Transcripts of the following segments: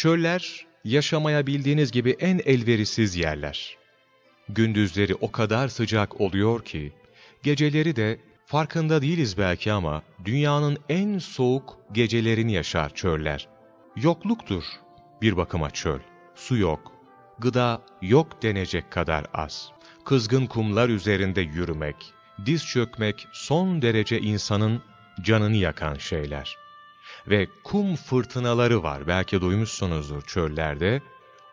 Çöller, yaşamaya bildiğiniz gibi en elverişsiz yerler. Gündüzleri o kadar sıcak oluyor ki, geceleri de farkında değiliz belki ama dünyanın en soğuk gecelerini yaşar çöller. Yokluktur bir bakıma çöl. Su yok, gıda yok denecek kadar az. Kızgın kumlar üzerinde yürümek, diz çökmek son derece insanın canını yakan şeyler. Ve kum fırtınaları var, belki duymuşsunuzdur çöllerde.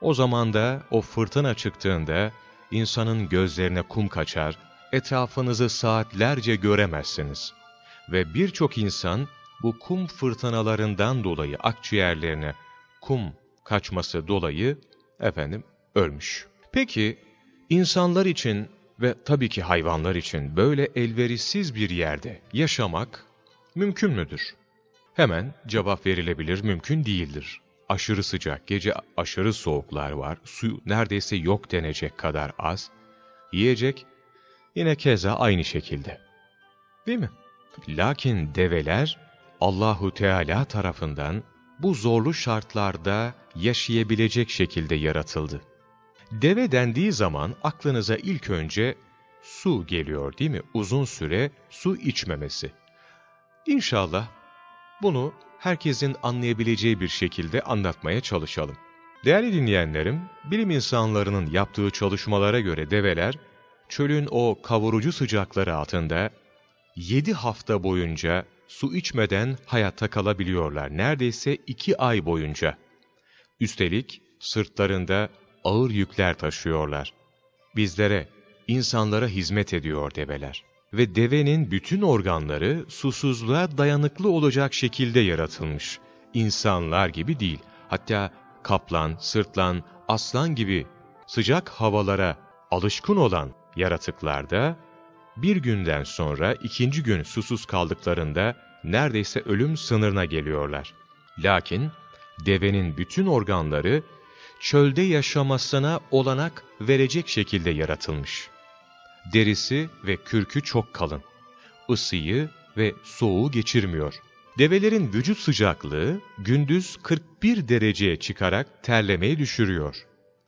O zaman da o fırtına çıktığında insanın gözlerine kum kaçar, etrafınızı saatlerce göremezsiniz. Ve birçok insan bu kum fırtınalarından dolayı akciğerlerine kum kaçması dolayı efendim ölmüş. Peki insanlar için ve tabii ki hayvanlar için böyle elverişsiz bir yerde yaşamak mümkün müdür? Hemen cevap verilebilir, mümkün değildir. Aşırı sıcak, gece aşırı soğuklar var, su neredeyse yok denecek kadar az. Yiyecek yine keza aynı şekilde. Değil mi? Lakin develer Allahu Teala tarafından bu zorlu şartlarda yaşayabilecek şekilde yaratıldı. Deve dendiği zaman aklınıza ilk önce su geliyor değil mi? Uzun süre su içmemesi. İnşallah bunu herkesin anlayabileceği bir şekilde anlatmaya çalışalım. Değerli dinleyenlerim, bilim insanlarının yaptığı çalışmalara göre develer, çölün o kavurucu sıcakları altında 7 hafta boyunca su içmeden hayatta kalabiliyorlar. Neredeyse 2 ay boyunca. Üstelik sırtlarında ağır yükler taşıyorlar. Bizlere, insanlara hizmet ediyor develer. Ve devenin bütün organları susuzluğa dayanıklı olacak şekilde yaratılmış. İnsanlar gibi değil. Hatta kaplan, sırtlan, aslan gibi sıcak havalara alışkın olan yaratıklarda bir günden sonra ikinci gün susuz kaldıklarında neredeyse ölüm sınırına geliyorlar. Lakin devenin bütün organları çölde yaşamasına olanak verecek şekilde yaratılmış. Derisi ve kürkü çok kalın. Isıyı ve soğuğu geçirmiyor. Develerin vücut sıcaklığı gündüz 41 dereceye çıkarak terlemeyi düşürüyor.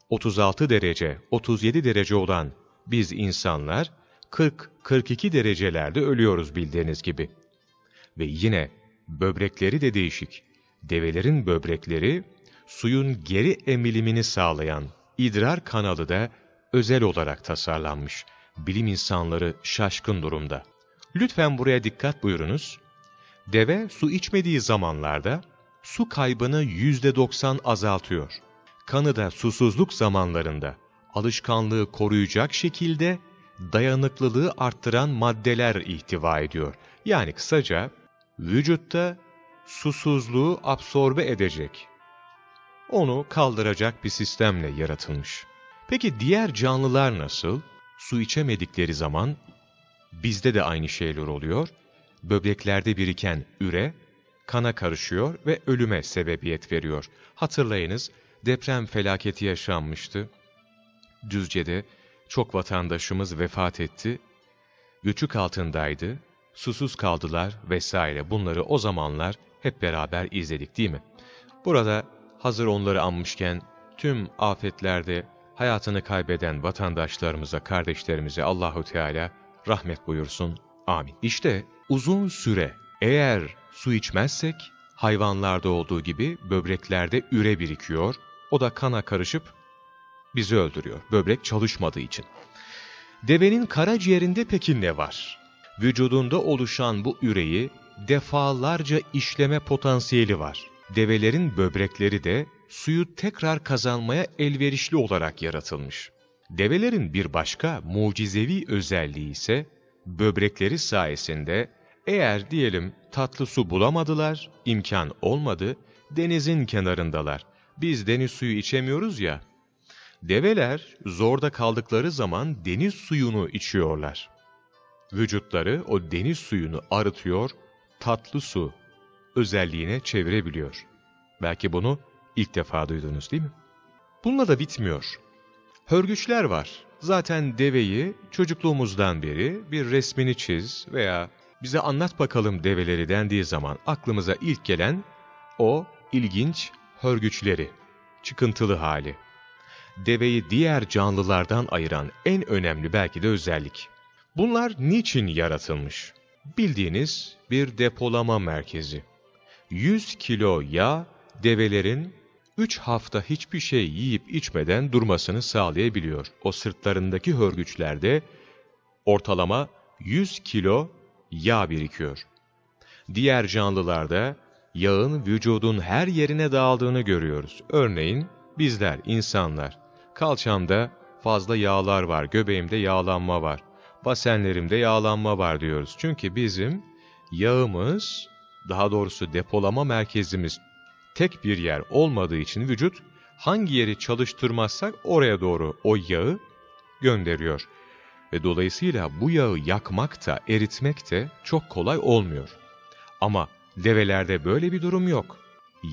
36 derece, 37 derece olan biz insanlar 40-42 derecelerde ölüyoruz bildiğiniz gibi. Ve yine böbrekleri de değişik. Develerin böbrekleri suyun geri emilimini sağlayan idrar kanalı da özel olarak tasarlanmış. Bilim insanları şaşkın durumda. Lütfen buraya dikkat buyurunuz. Deve su içmediği zamanlarda su kaybını %90 azaltıyor. Kanı da susuzluk zamanlarında alışkanlığı koruyacak şekilde dayanıklılığı arttıran maddeler ihtiva ediyor. Yani kısaca vücutta susuzluğu absorbe edecek, onu kaldıracak bir sistemle yaratılmış. Peki diğer canlılar nasıl? Su içemedikleri zaman bizde de aynı şeyler oluyor. Böbreklerde biriken üre kana karışıyor ve ölüme sebebiyet veriyor. Hatırlayınız deprem felaketi yaşanmıştı. Düzce'de çok vatandaşımız vefat etti. Göçük altındaydı, susuz kaldılar vesaire. Bunları o zamanlar hep beraber izledik değil mi? Burada hazır onları anmışken tüm afetlerde hayatını kaybeden vatandaşlarımıza, kardeşlerimize Allahu Teala rahmet buyursun. Amin. İşte uzun süre eğer su içmezsek hayvanlarda olduğu gibi böbreklerde üre birikiyor. O da kana karışıp bizi öldürüyor. Böbrek çalışmadığı için. Devenin karaciğerinde peki ne var? Vücudunda oluşan bu üreyi defalarca işleme potansiyeli var. Develerin böbrekleri de suyu tekrar kazanmaya elverişli olarak yaratılmış. Develerin bir başka mucizevi özelliği ise böbrekleri sayesinde eğer diyelim tatlı su bulamadılar, imkan olmadı, denizin kenarındalar. Biz deniz suyu içemiyoruz ya, Develer zorda kaldıkları zaman deniz suyunu içiyorlar. Vücutları o deniz suyunu arıtıyor, tatlı su özelliğine çevirebiliyor. Belki bunu ilk defa duydunuz değil mi? Bununla da bitmiyor. Hörgüçler var. Zaten deveyi çocukluğumuzdan beri bir resmini çiz veya bize anlat bakalım develeri dendiği zaman aklımıza ilk gelen o ilginç hörgüçleri çıkıntılı hali. Deveyi diğer canlılardan ayıran en önemli belki de özellik. Bunlar niçin yaratılmış? Bildiğiniz bir depolama merkezi. 100 kilo yağ develerin 3 hafta hiçbir şey yiyip içmeden durmasını sağlayabiliyor. O sırtlarındaki hörgüçlerde ortalama 100 kilo yağ birikiyor. Diğer canlılarda yağın vücudun her yerine dağıldığını görüyoruz. Örneğin bizler, insanlar. Kalçamda fazla yağlar var, göbeğimde yağlanma var, basenlerimde yağlanma var diyoruz. Çünkü bizim yağımız, daha doğrusu depolama merkezimiz tek bir yer olmadığı için vücut hangi yeri çalıştırmazsak oraya doğru o yağı gönderiyor. Ve dolayısıyla bu yağı yakmak da eritmek de çok kolay olmuyor. Ama develerde böyle bir durum yok.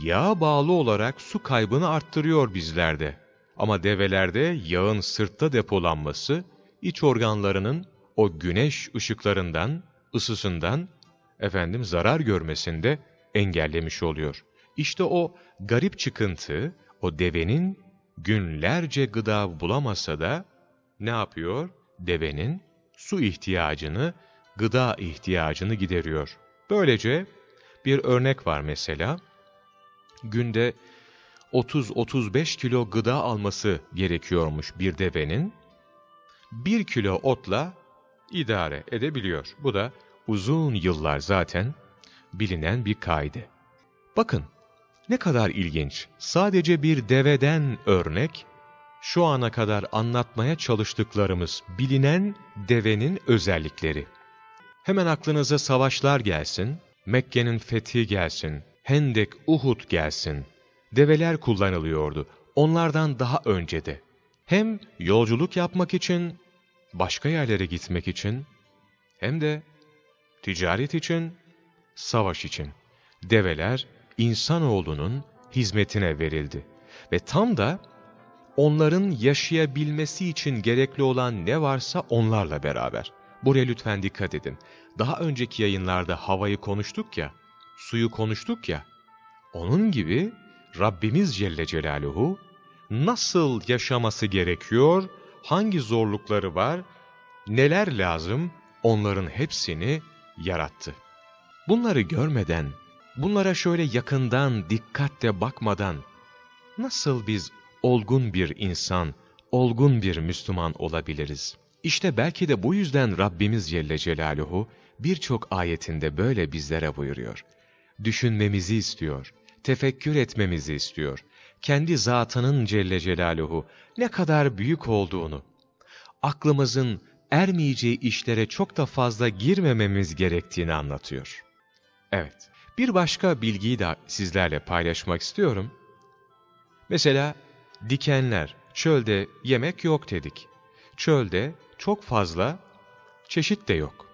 Yağa bağlı olarak su kaybını arttırıyor bizlerde. Ama develerde yağın sırtta depolanması, iç organlarının o güneş ışıklarından, ısısından, efendim zarar görmesinde engellemiş oluyor. İşte o garip çıkıntı, o devenin günlerce gıda bulamasa da ne yapıyor? Devenin su ihtiyacını, gıda ihtiyacını gideriyor. Böylece bir örnek var mesela. Günde 30-35 kilo gıda alması gerekiyormuş bir devenin. 1 kilo otla idare edebiliyor. Bu da uzun yıllar zaten bilinen bir kaide. Bakın ne kadar ilginç. Sadece bir deveden örnek, şu ana kadar anlatmaya çalıştıklarımız bilinen devenin özellikleri. Hemen aklınıza savaşlar gelsin, Mekke'nin fethi gelsin, Hendek, Uhud gelsin. Develer kullanılıyordu. Onlardan daha önce de. Hem yolculuk yapmak için, başka yerlere gitmek için, hem de ticaret için, savaş için. Develer insanoğlunun hizmetine verildi. Ve tam da onların yaşayabilmesi için gerekli olan ne varsa onlarla beraber. Buraya lütfen dikkat edin. Daha önceki yayınlarda havayı konuştuk ya, suyu konuştuk ya, onun gibi Rabbimiz Celle Celaluhu nasıl yaşaması gerekiyor, hangi zorlukları var, neler lazım onların hepsini yarattı. Bunları görmeden Bunlara şöyle yakından, dikkatle bakmadan nasıl biz olgun bir insan, olgun bir Müslüman olabiliriz? İşte belki de bu yüzden Rabbimiz Celle Celaluhu birçok ayetinde böyle bizlere buyuruyor. Düşünmemizi istiyor, tefekkür etmemizi istiyor. Kendi zatının Celle Celaluhu ne kadar büyük olduğunu, aklımızın ermeyeceği işlere çok da fazla girmememiz gerektiğini anlatıyor. Evet, bir başka bilgiyi de sizlerle paylaşmak istiyorum. Mesela dikenler, çölde yemek yok dedik. Çölde çok fazla çeşit de yok.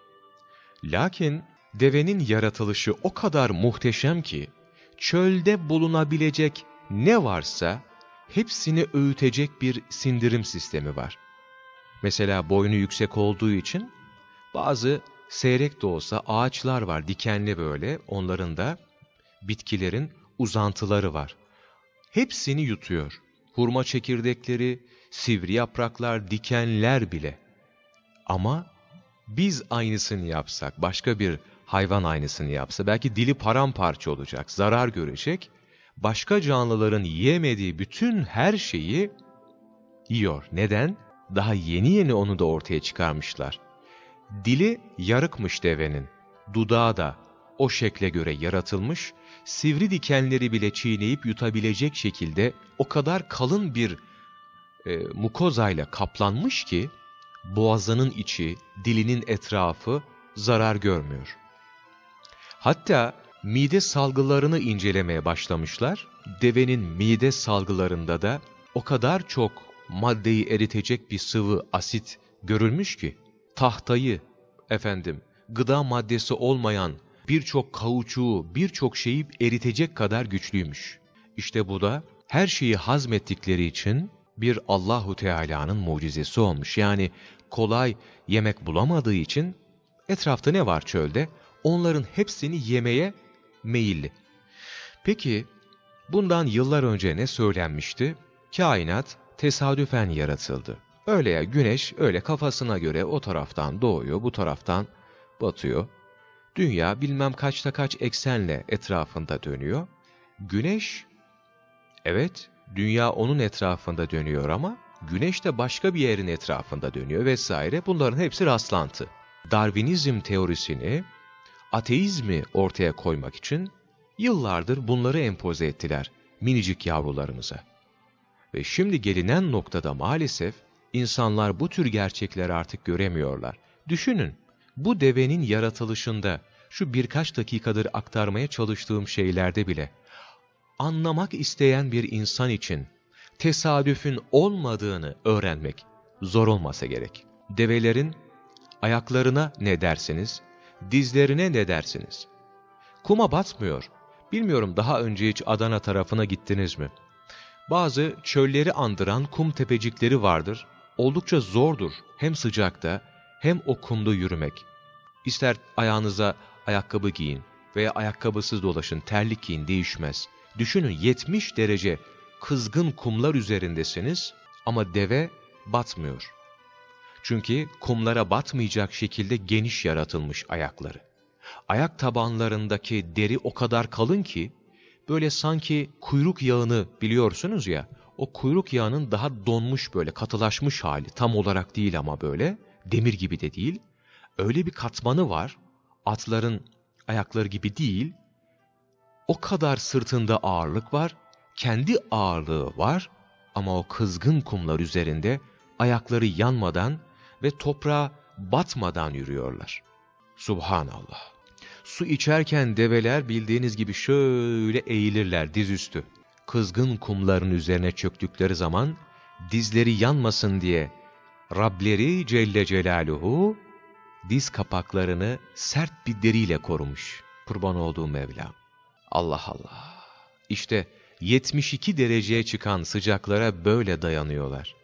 Lakin devenin yaratılışı o kadar muhteşem ki, çölde bulunabilecek ne varsa hepsini öğütecek bir sindirim sistemi var. Mesela boynu yüksek olduğu için bazı seyrek de olsa ağaçlar var, dikenli böyle. Onların da bitkilerin uzantıları var. Hepsini yutuyor. Hurma çekirdekleri, sivri yapraklar, dikenler bile. Ama biz aynısını yapsak, başka bir hayvan aynısını yapsa, belki dili paramparça olacak, zarar görecek. Başka canlıların yiyemediği bütün her şeyi yiyor. Neden? Daha yeni yeni onu da ortaya çıkarmışlar. Dili yarıkmış devenin, dudağı da o şekle göre yaratılmış, sivri dikenleri bile çiğneyip yutabilecek şekilde o kadar kalın bir e, mukozayla kaplanmış ki, boğazının içi, dilinin etrafı zarar görmüyor. Hatta mide salgılarını incelemeye başlamışlar. Devenin mide salgılarında da o kadar çok maddeyi eritecek bir sıvı asit görülmüş ki, tahtayı, efendim, gıda maddesi olmayan birçok kauçuğu, birçok şeyi eritecek kadar güçlüymüş. İşte bu da her şeyi hazmettikleri için bir Allahu Teala'nın mucizesi olmuş. Yani kolay yemek bulamadığı için etrafta ne var çölde? Onların hepsini yemeye meyilli. Peki Bundan yıllar önce ne söylenmişti? Kainat tesadüfen yaratıldı. Öyle ya güneş öyle kafasına göre o taraftan doğuyor, bu taraftan batıyor. Dünya bilmem kaçta kaç eksenle etrafında dönüyor. Güneş, evet dünya onun etrafında dönüyor ama güneş de başka bir yerin etrafında dönüyor vesaire. Bunların hepsi rastlantı. Darwinizm teorisini, ateizmi ortaya koymak için yıllardır bunları empoze ettiler minicik yavrularımıza. Ve şimdi gelinen noktada maalesef insanlar bu tür gerçekleri artık göremiyorlar. Düşünün, bu devenin yaratılışında, şu birkaç dakikadır aktarmaya çalıştığım şeylerde bile, anlamak isteyen bir insan için tesadüfün olmadığını öğrenmek zor olmasa gerek. Develerin ayaklarına ne dersiniz, dizlerine ne dersiniz? Kuma batmıyor. Bilmiyorum daha önce hiç Adana tarafına gittiniz mi? Bazı çölleri andıran kum tepecikleri vardır. Oldukça zordur hem sıcakta hem o kumda yürümek. İster ayağınıza ayakkabı giyin veya ayakkabısız dolaşın, terlik giyin değişmez. Düşünün 70 derece kızgın kumlar üzerindesiniz ama deve batmıyor. Çünkü kumlara batmayacak şekilde geniş yaratılmış ayakları. Ayak tabanlarındaki deri o kadar kalın ki, böyle sanki kuyruk yağını biliyorsunuz ya, o kuyruk yağının daha donmuş böyle katılaşmış hali, tam olarak değil ama böyle, demir gibi de değil. Öyle bir katmanı var, atların ayakları gibi değil, o kadar sırtında ağırlık var, kendi ağırlığı var ama o kızgın kumlar üzerinde ayakları yanmadan ve toprağa batmadan yürüyorlar. Subhanallah. Su içerken develer bildiğiniz gibi şöyle eğilirler dizüstü. Kızgın kumların üzerine çöktükleri zaman dizleri yanmasın diye Rableri Celle Celaluhu diz kapaklarını sert bir deriyle korumuş. Kurban olduğu Mevla. Allah Allah. İşte 72 dereceye çıkan sıcaklara böyle dayanıyorlar.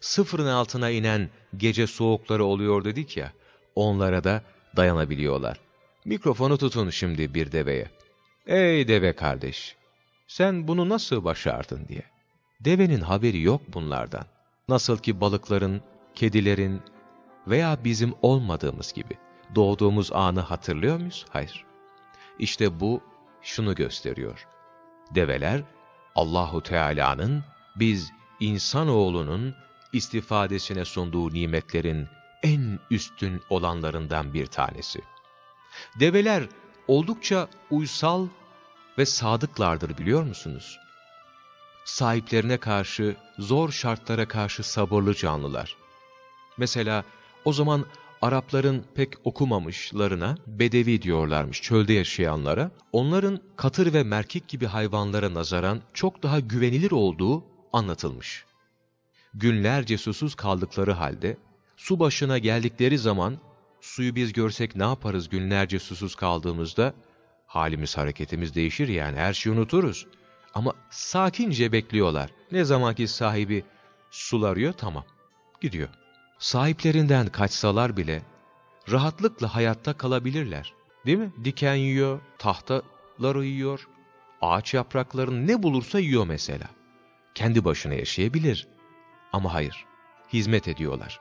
Sıfırın altına inen gece soğukları oluyor dedik ya, onlara da dayanabiliyorlar. Mikrofonu tutun şimdi bir deveye. Ey deve kardeş, sen bunu nasıl başardın diye. Devenin haberi yok bunlardan. Nasıl ki balıkların, kedilerin veya bizim olmadığımız gibi doğduğumuz anı hatırlıyor muyuz? Hayır. İşte bu şunu gösteriyor. Develer Allahu Teala'nın biz insanoğlunun istifadesine sunduğu nimetlerin en üstün olanlarından bir tanesi. Develer oldukça uysal ve sadıklardır biliyor musunuz? Sahiplerine karşı, zor şartlara karşı sabırlı canlılar. Mesela o zaman Arapların pek okumamışlarına bedevi diyorlarmış çölde yaşayanlara. Onların katır ve merkik gibi hayvanlara nazaran çok daha güvenilir olduğu anlatılmış. Günlerce susuz kaldıkları halde su başına geldikleri zaman suyu biz görsek ne yaparız günlerce susuz kaldığımızda? Halimiz hareketimiz değişir yani her şeyi unuturuz. Ama sakince bekliyorlar. Ne zamanki sahibi sularıyor tamam gidiyor sahiplerinden kaçsalar bile rahatlıkla hayatta kalabilirler. Değil mi? Diken yiyor, tahtaları yiyor, ağaç yapraklarını ne bulursa yiyor mesela. Kendi başına yaşayabilir. Ama hayır, hizmet ediyorlar.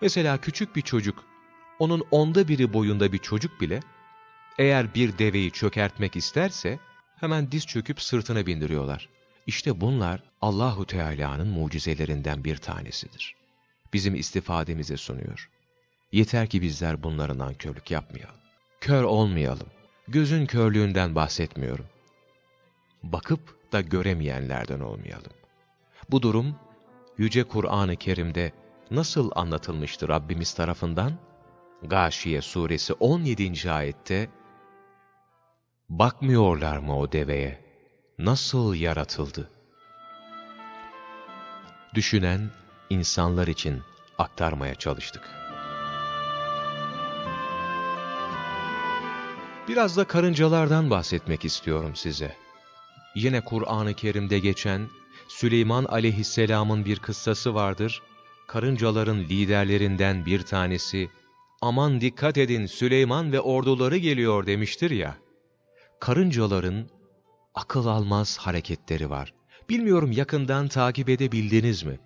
Mesela küçük bir çocuk, onun onda biri boyunda bir çocuk bile, eğer bir deveyi çökertmek isterse, hemen diz çöküp sırtına bindiriyorlar. İşte bunlar Allahu Teala'nın mucizelerinden bir tanesidir bizim istifademize sunuyor. Yeter ki bizler bunların nankörlük yapmayalım. Kör olmayalım. Gözün körlüğünden bahsetmiyorum. Bakıp da göremeyenlerden olmayalım. Bu durum Yüce Kur'an-ı Kerim'de nasıl anlatılmıştır Rabbimiz tarafından? Gâşiye suresi 17. ayette Bakmıyorlar mı o deveye? Nasıl yaratıldı? Düşünen insanlar için aktarmaya çalıştık. Biraz da karıncalardan bahsetmek istiyorum size. Yine Kur'an-ı Kerim'de geçen Süleyman aleyhisselamın bir kıssası vardır. Karıncaların liderlerinden bir tanesi, aman dikkat edin Süleyman ve orduları geliyor demiştir ya. Karıncaların akıl almaz hareketleri var. Bilmiyorum yakından takip edebildiniz mi?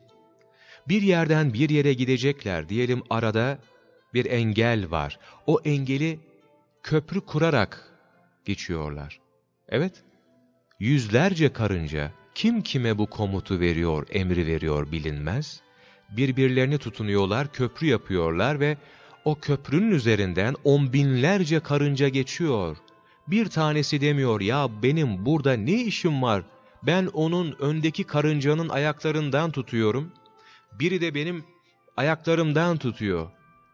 Bir yerden bir yere gidecekler. Diyelim arada bir engel var. O engeli köprü kurarak geçiyorlar. Evet, yüzlerce karınca kim kime bu komutu veriyor, emri veriyor bilinmez. Birbirlerini tutunuyorlar, köprü yapıyorlar ve o köprünün üzerinden on binlerce karınca geçiyor. Bir tanesi demiyor ya benim burada ne işim var? Ben onun öndeki karıncanın ayaklarından tutuyorum. Biri de benim ayaklarımdan tutuyor.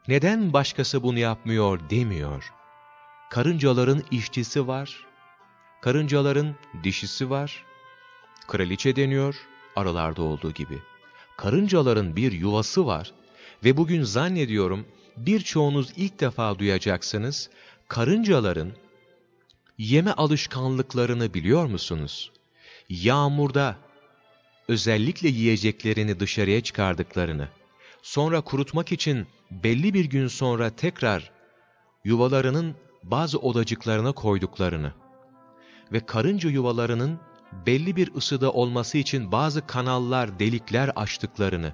Neden başkası bunu yapmıyor demiyor. Karıncaların işçisi var. Karıncaların dişisi var. Kraliçe deniyor arılarda olduğu gibi. Karıncaların bir yuvası var ve bugün zannediyorum birçoğunuz ilk defa duyacaksınız. Karıncaların yeme alışkanlıklarını biliyor musunuz? Yağmurda özellikle yiyeceklerini dışarıya çıkardıklarını, sonra kurutmak için belli bir gün sonra tekrar yuvalarının bazı odacıklarına koyduklarını ve karınca yuvalarının belli bir ısıda olması için bazı kanallar, delikler açtıklarını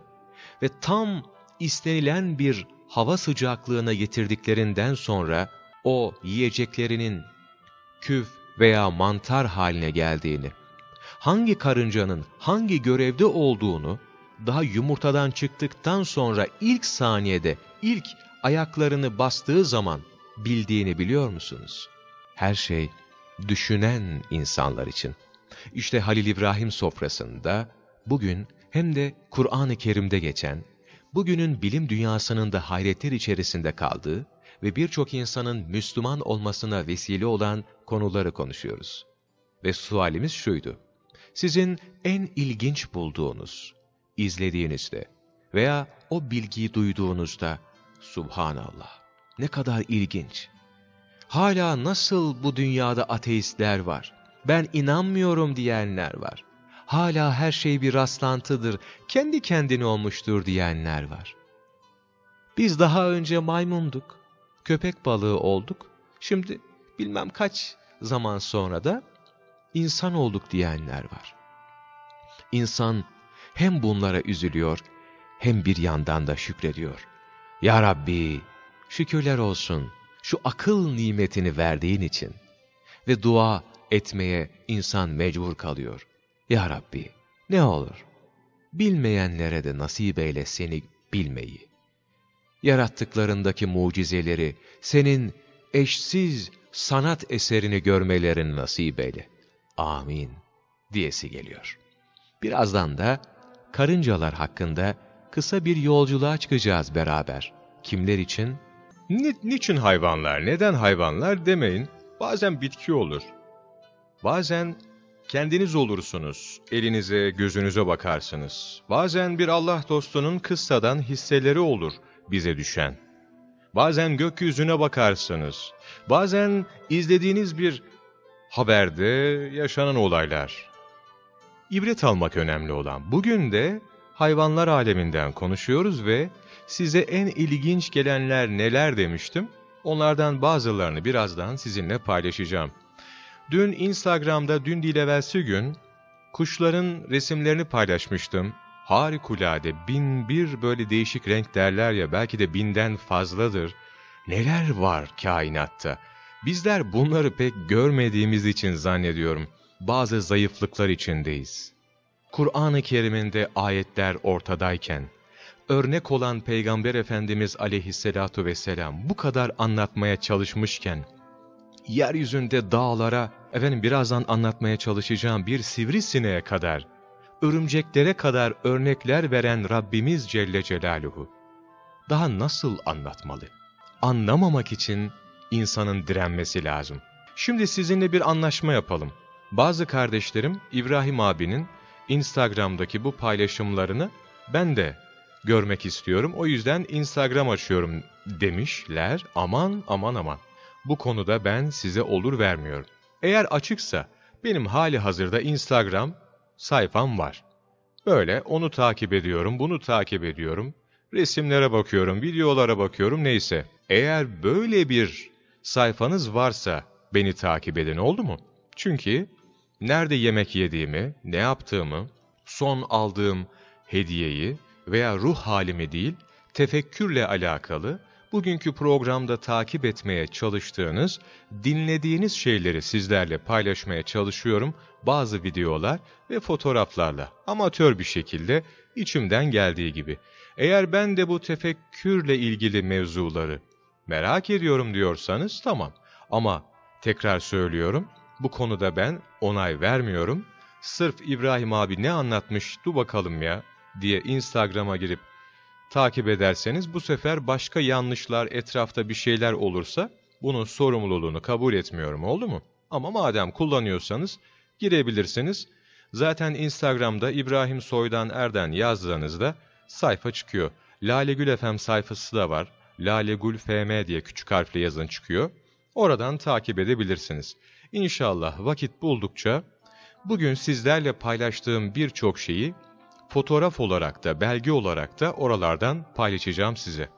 ve tam istenilen bir hava sıcaklığına getirdiklerinden sonra o yiyeceklerinin küf veya mantar haline geldiğini, hangi karıncanın hangi görevde olduğunu daha yumurtadan çıktıktan sonra ilk saniyede, ilk ayaklarını bastığı zaman bildiğini biliyor musunuz? Her şey düşünen insanlar için. İşte Halil İbrahim sofrasında bugün hem de Kur'an-ı Kerim'de geçen, bugünün bilim dünyasının da hayretler içerisinde kaldığı ve birçok insanın Müslüman olmasına vesile olan konuları konuşuyoruz. Ve sualimiz şuydu. Sizin en ilginç bulduğunuz, izlediğinizde veya o bilgiyi duyduğunuzda Subhanallah ne kadar ilginç. Hala nasıl bu dünyada ateistler var? Ben inanmıyorum diyenler var. Hala her şey bir rastlantıdır, kendi kendine olmuştur diyenler var. Biz daha önce maymunduk, köpek balığı olduk, şimdi bilmem kaç zaman sonra da insan olduk diyenler var. İnsan hem bunlara üzülüyor, hem bir yandan da şükrediyor. Ya Rabbi, şükürler olsun şu akıl nimetini verdiğin için. Ve dua etmeye insan mecbur kalıyor. Ya Rabbi, ne olur, bilmeyenlere de nasip eyle seni bilmeyi. Yarattıklarındaki mucizeleri, senin eşsiz sanat eserini görmelerini nasip eyle. Amin diyesi geliyor. Birazdan da karıncalar hakkında kısa bir yolculuğa çıkacağız beraber. Kimler için? Ni niçin hayvanlar, neden hayvanlar demeyin. Bazen bitki olur. Bazen kendiniz olursunuz, elinize, gözünüze bakarsınız. Bazen bir Allah dostunun kıssadan hisseleri olur bize düşen. Bazen gökyüzüne bakarsınız. Bazen izlediğiniz bir haberde yaşanan olaylar. İbret almak önemli olan. Bugün de hayvanlar aleminden konuşuyoruz ve size en ilginç gelenler neler demiştim? Onlardan bazılarını birazdan sizinle paylaşacağım. Dün Instagram'da dün değil gün kuşların resimlerini paylaşmıştım. Harikulade bin bir böyle değişik renk derler ya belki de binden fazladır. Neler var kainatta? Bizler bunları pek görmediğimiz için zannediyorum bazı zayıflıklar içindeyiz. Kur'an-ı Kerim'inde ayetler ortadayken, örnek olan Peygamber Efendimiz aleyhissalatu vesselam bu kadar anlatmaya çalışmışken, yeryüzünde dağlara, efendim birazdan anlatmaya çalışacağım bir sivrisineğe kadar, örümceklere kadar örnekler veren Rabbimiz Celle Celaluhu, daha nasıl anlatmalı? Anlamamak için insanın direnmesi lazım. Şimdi sizinle bir anlaşma yapalım. Bazı kardeşlerim İbrahim abinin Instagram'daki bu paylaşımlarını ben de görmek istiyorum. O yüzden Instagram açıyorum demişler. Aman aman aman. Bu konuda ben size olur vermiyorum. Eğer açıksa benim hali hazırda Instagram sayfam var. Böyle onu takip ediyorum, bunu takip ediyorum. Resimlere bakıyorum, videolara bakıyorum neyse. Eğer böyle bir sayfanız varsa beni takip edin oldu mu? Çünkü nerede yemek yediğimi, ne yaptığımı, son aldığım hediyeyi veya ruh halimi değil, tefekkürle alakalı bugünkü programda takip etmeye çalıştığınız, dinlediğiniz şeyleri sizlerle paylaşmaya çalışıyorum. Bazı videolar ve fotoğraflarla, amatör bir şekilde, içimden geldiği gibi. Eğer ben de bu tefekkürle ilgili mevzuları merak ediyorum diyorsanız tamam. Ama tekrar söylüyorum, bu konuda ben onay vermiyorum. Sırf İbrahim abi ne anlatmış, dur bakalım ya diye Instagram'a girip takip ederseniz bu sefer başka yanlışlar, etrafta bir şeyler olursa bunun sorumluluğunu kabul etmiyorum oldu mu? Ama madem kullanıyorsanız girebilirsiniz. Zaten Instagram'da İbrahim Soydan Erden yazdığınızda sayfa çıkıyor. Lale Gül FM sayfası da var. Lale Gül FM diye küçük harfle yazın çıkıyor. Oradan takip edebilirsiniz. İnşallah vakit buldukça bugün sizlerle paylaştığım birçok şeyi fotoğraf olarak da belge olarak da oralardan paylaşacağım size.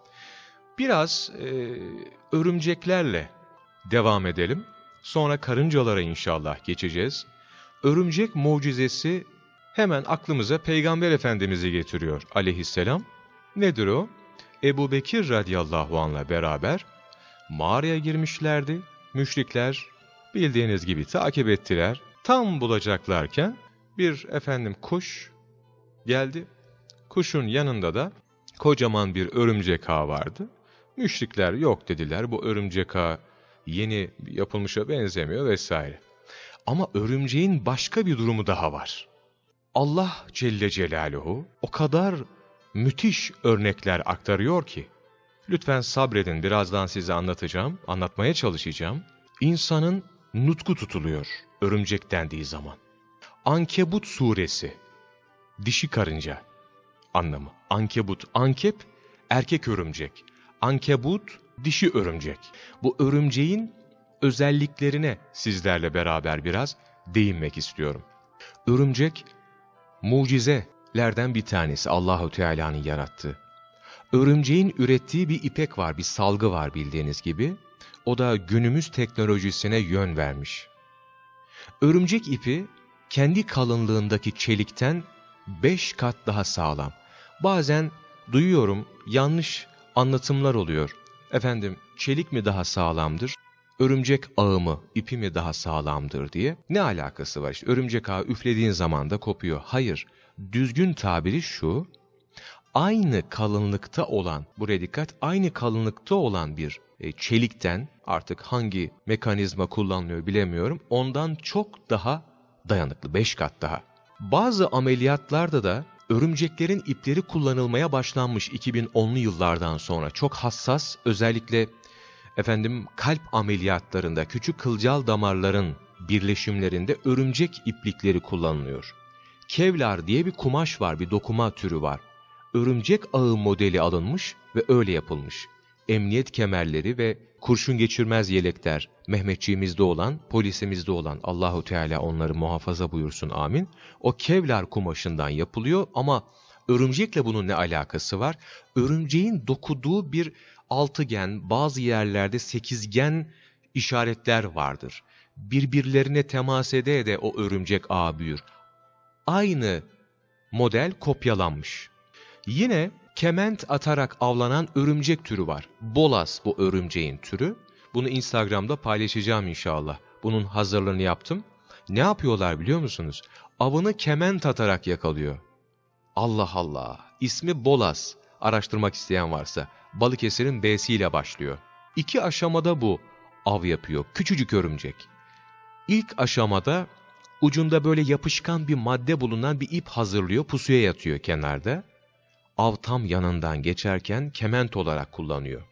Biraz e, örümceklerle devam edelim. Sonra karıncalara inşallah geçeceğiz. Örümcek mucizesi hemen aklımıza Peygamber Efendimiz'i getiriyor aleyhisselam. Nedir o? Ebu Bekir radıyallahu anh'la beraber mağaraya girmişlerdi. Müşrikler bildiğiniz gibi takip ettiler. Tam bulacaklarken bir efendim kuş geldi. Kuşun yanında da kocaman bir örümcek ağı vardı. Müşrikler yok dediler bu örümcek ağı yeni yapılmışa benzemiyor vesaire. Ama örümceğin başka bir durumu daha var. Allah Celle Celaluhu o kadar müthiş örnekler aktarıyor ki, lütfen sabredin birazdan size anlatacağım, anlatmaya çalışacağım. İnsanın nutku tutuluyor örümcek dendiği zaman. Ankebut suresi, dişi karınca anlamı. Ankebut, ankep erkek örümcek. Ankebut dişi örümcek. Bu örümceğin özelliklerine sizlerle beraber biraz değinmek istiyorum. Örümcek mucizelerden bir tanesi Allahu Teala'nın yarattığı. Örümceğin ürettiği bir ipek var, bir salgı var bildiğiniz gibi. O da günümüz teknolojisine yön vermiş. Örümcek ipi kendi kalınlığındaki çelikten 5 kat daha sağlam. Bazen duyuyorum yanlış anlatımlar oluyor. Efendim çelik mi daha sağlamdır, örümcek ağı mı, ipi mi daha sağlamdır diye. Ne alakası var işte örümcek ağı üflediğin zaman da kopuyor. Hayır, düzgün tabiri şu, aynı kalınlıkta olan, buraya dikkat, aynı kalınlıkta olan bir e, çelikten artık hangi mekanizma kullanılıyor bilemiyorum, ondan çok daha dayanıklı, 5 kat daha. Bazı ameliyatlarda da örümceklerin ipleri kullanılmaya başlanmış 2010'lu yıllardan sonra. Çok hassas, özellikle efendim kalp ameliyatlarında küçük kılcal damarların birleşimlerinde örümcek iplikleri kullanılıyor. Kevlar diye bir kumaş var, bir dokuma türü var. Örümcek ağı modeli alınmış ve öyle yapılmış. Emniyet kemerleri ve kurşun geçirmez yelekler Mehmetçiğimizde olan, polisimizde olan Allahu Teala onları muhafaza buyursun amin. O kevlar kumaşından yapılıyor ama örümcekle bunun ne alakası var? Örümceğin dokuduğu bir altıgen, bazı yerlerde sekizgen işaretler vardır. Birbirlerine temas ede de o örümcek ağ büyür. Aynı model kopyalanmış. Yine kement atarak avlanan örümcek türü var. Bolas bu örümceğin türü. Bunu Instagram'da paylaşacağım inşallah. Bunun hazırlığını yaptım. Ne yapıyorlar biliyor musunuz? Avını kement atarak yakalıyor. Allah Allah. İsmi Bolas. Araştırmak isteyen varsa. Balıkesir'in B'si ile başlıyor. İki aşamada bu av yapıyor. Küçücük örümcek. İlk aşamada ucunda böyle yapışkan bir madde bulunan bir ip hazırlıyor. Pusuya yatıyor kenarda. Av tam yanından geçerken kement olarak kullanıyor.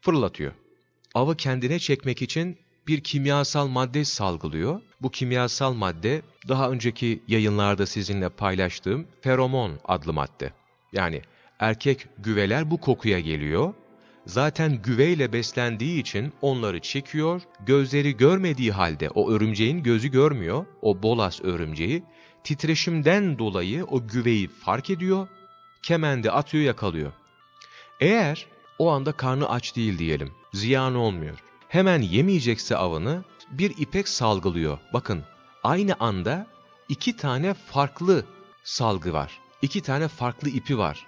Fırlatıyor avı kendine çekmek için bir kimyasal madde salgılıyor. Bu kimyasal madde daha önceki yayınlarda sizinle paylaştığım feromon adlı madde. Yani erkek güveler bu kokuya geliyor. Zaten güveyle beslendiği için onları çekiyor. Gözleri görmediği halde o örümceğin gözü görmüyor. O bolas örümceği titreşimden dolayı o güveyi fark ediyor. Kemendi atıyor yakalıyor. Eğer o anda karnı aç değil diyelim ziyan olmuyor. Hemen yemeyecekse avını bir ipek salgılıyor. Bakın aynı anda iki tane farklı salgı var. İki tane farklı ipi var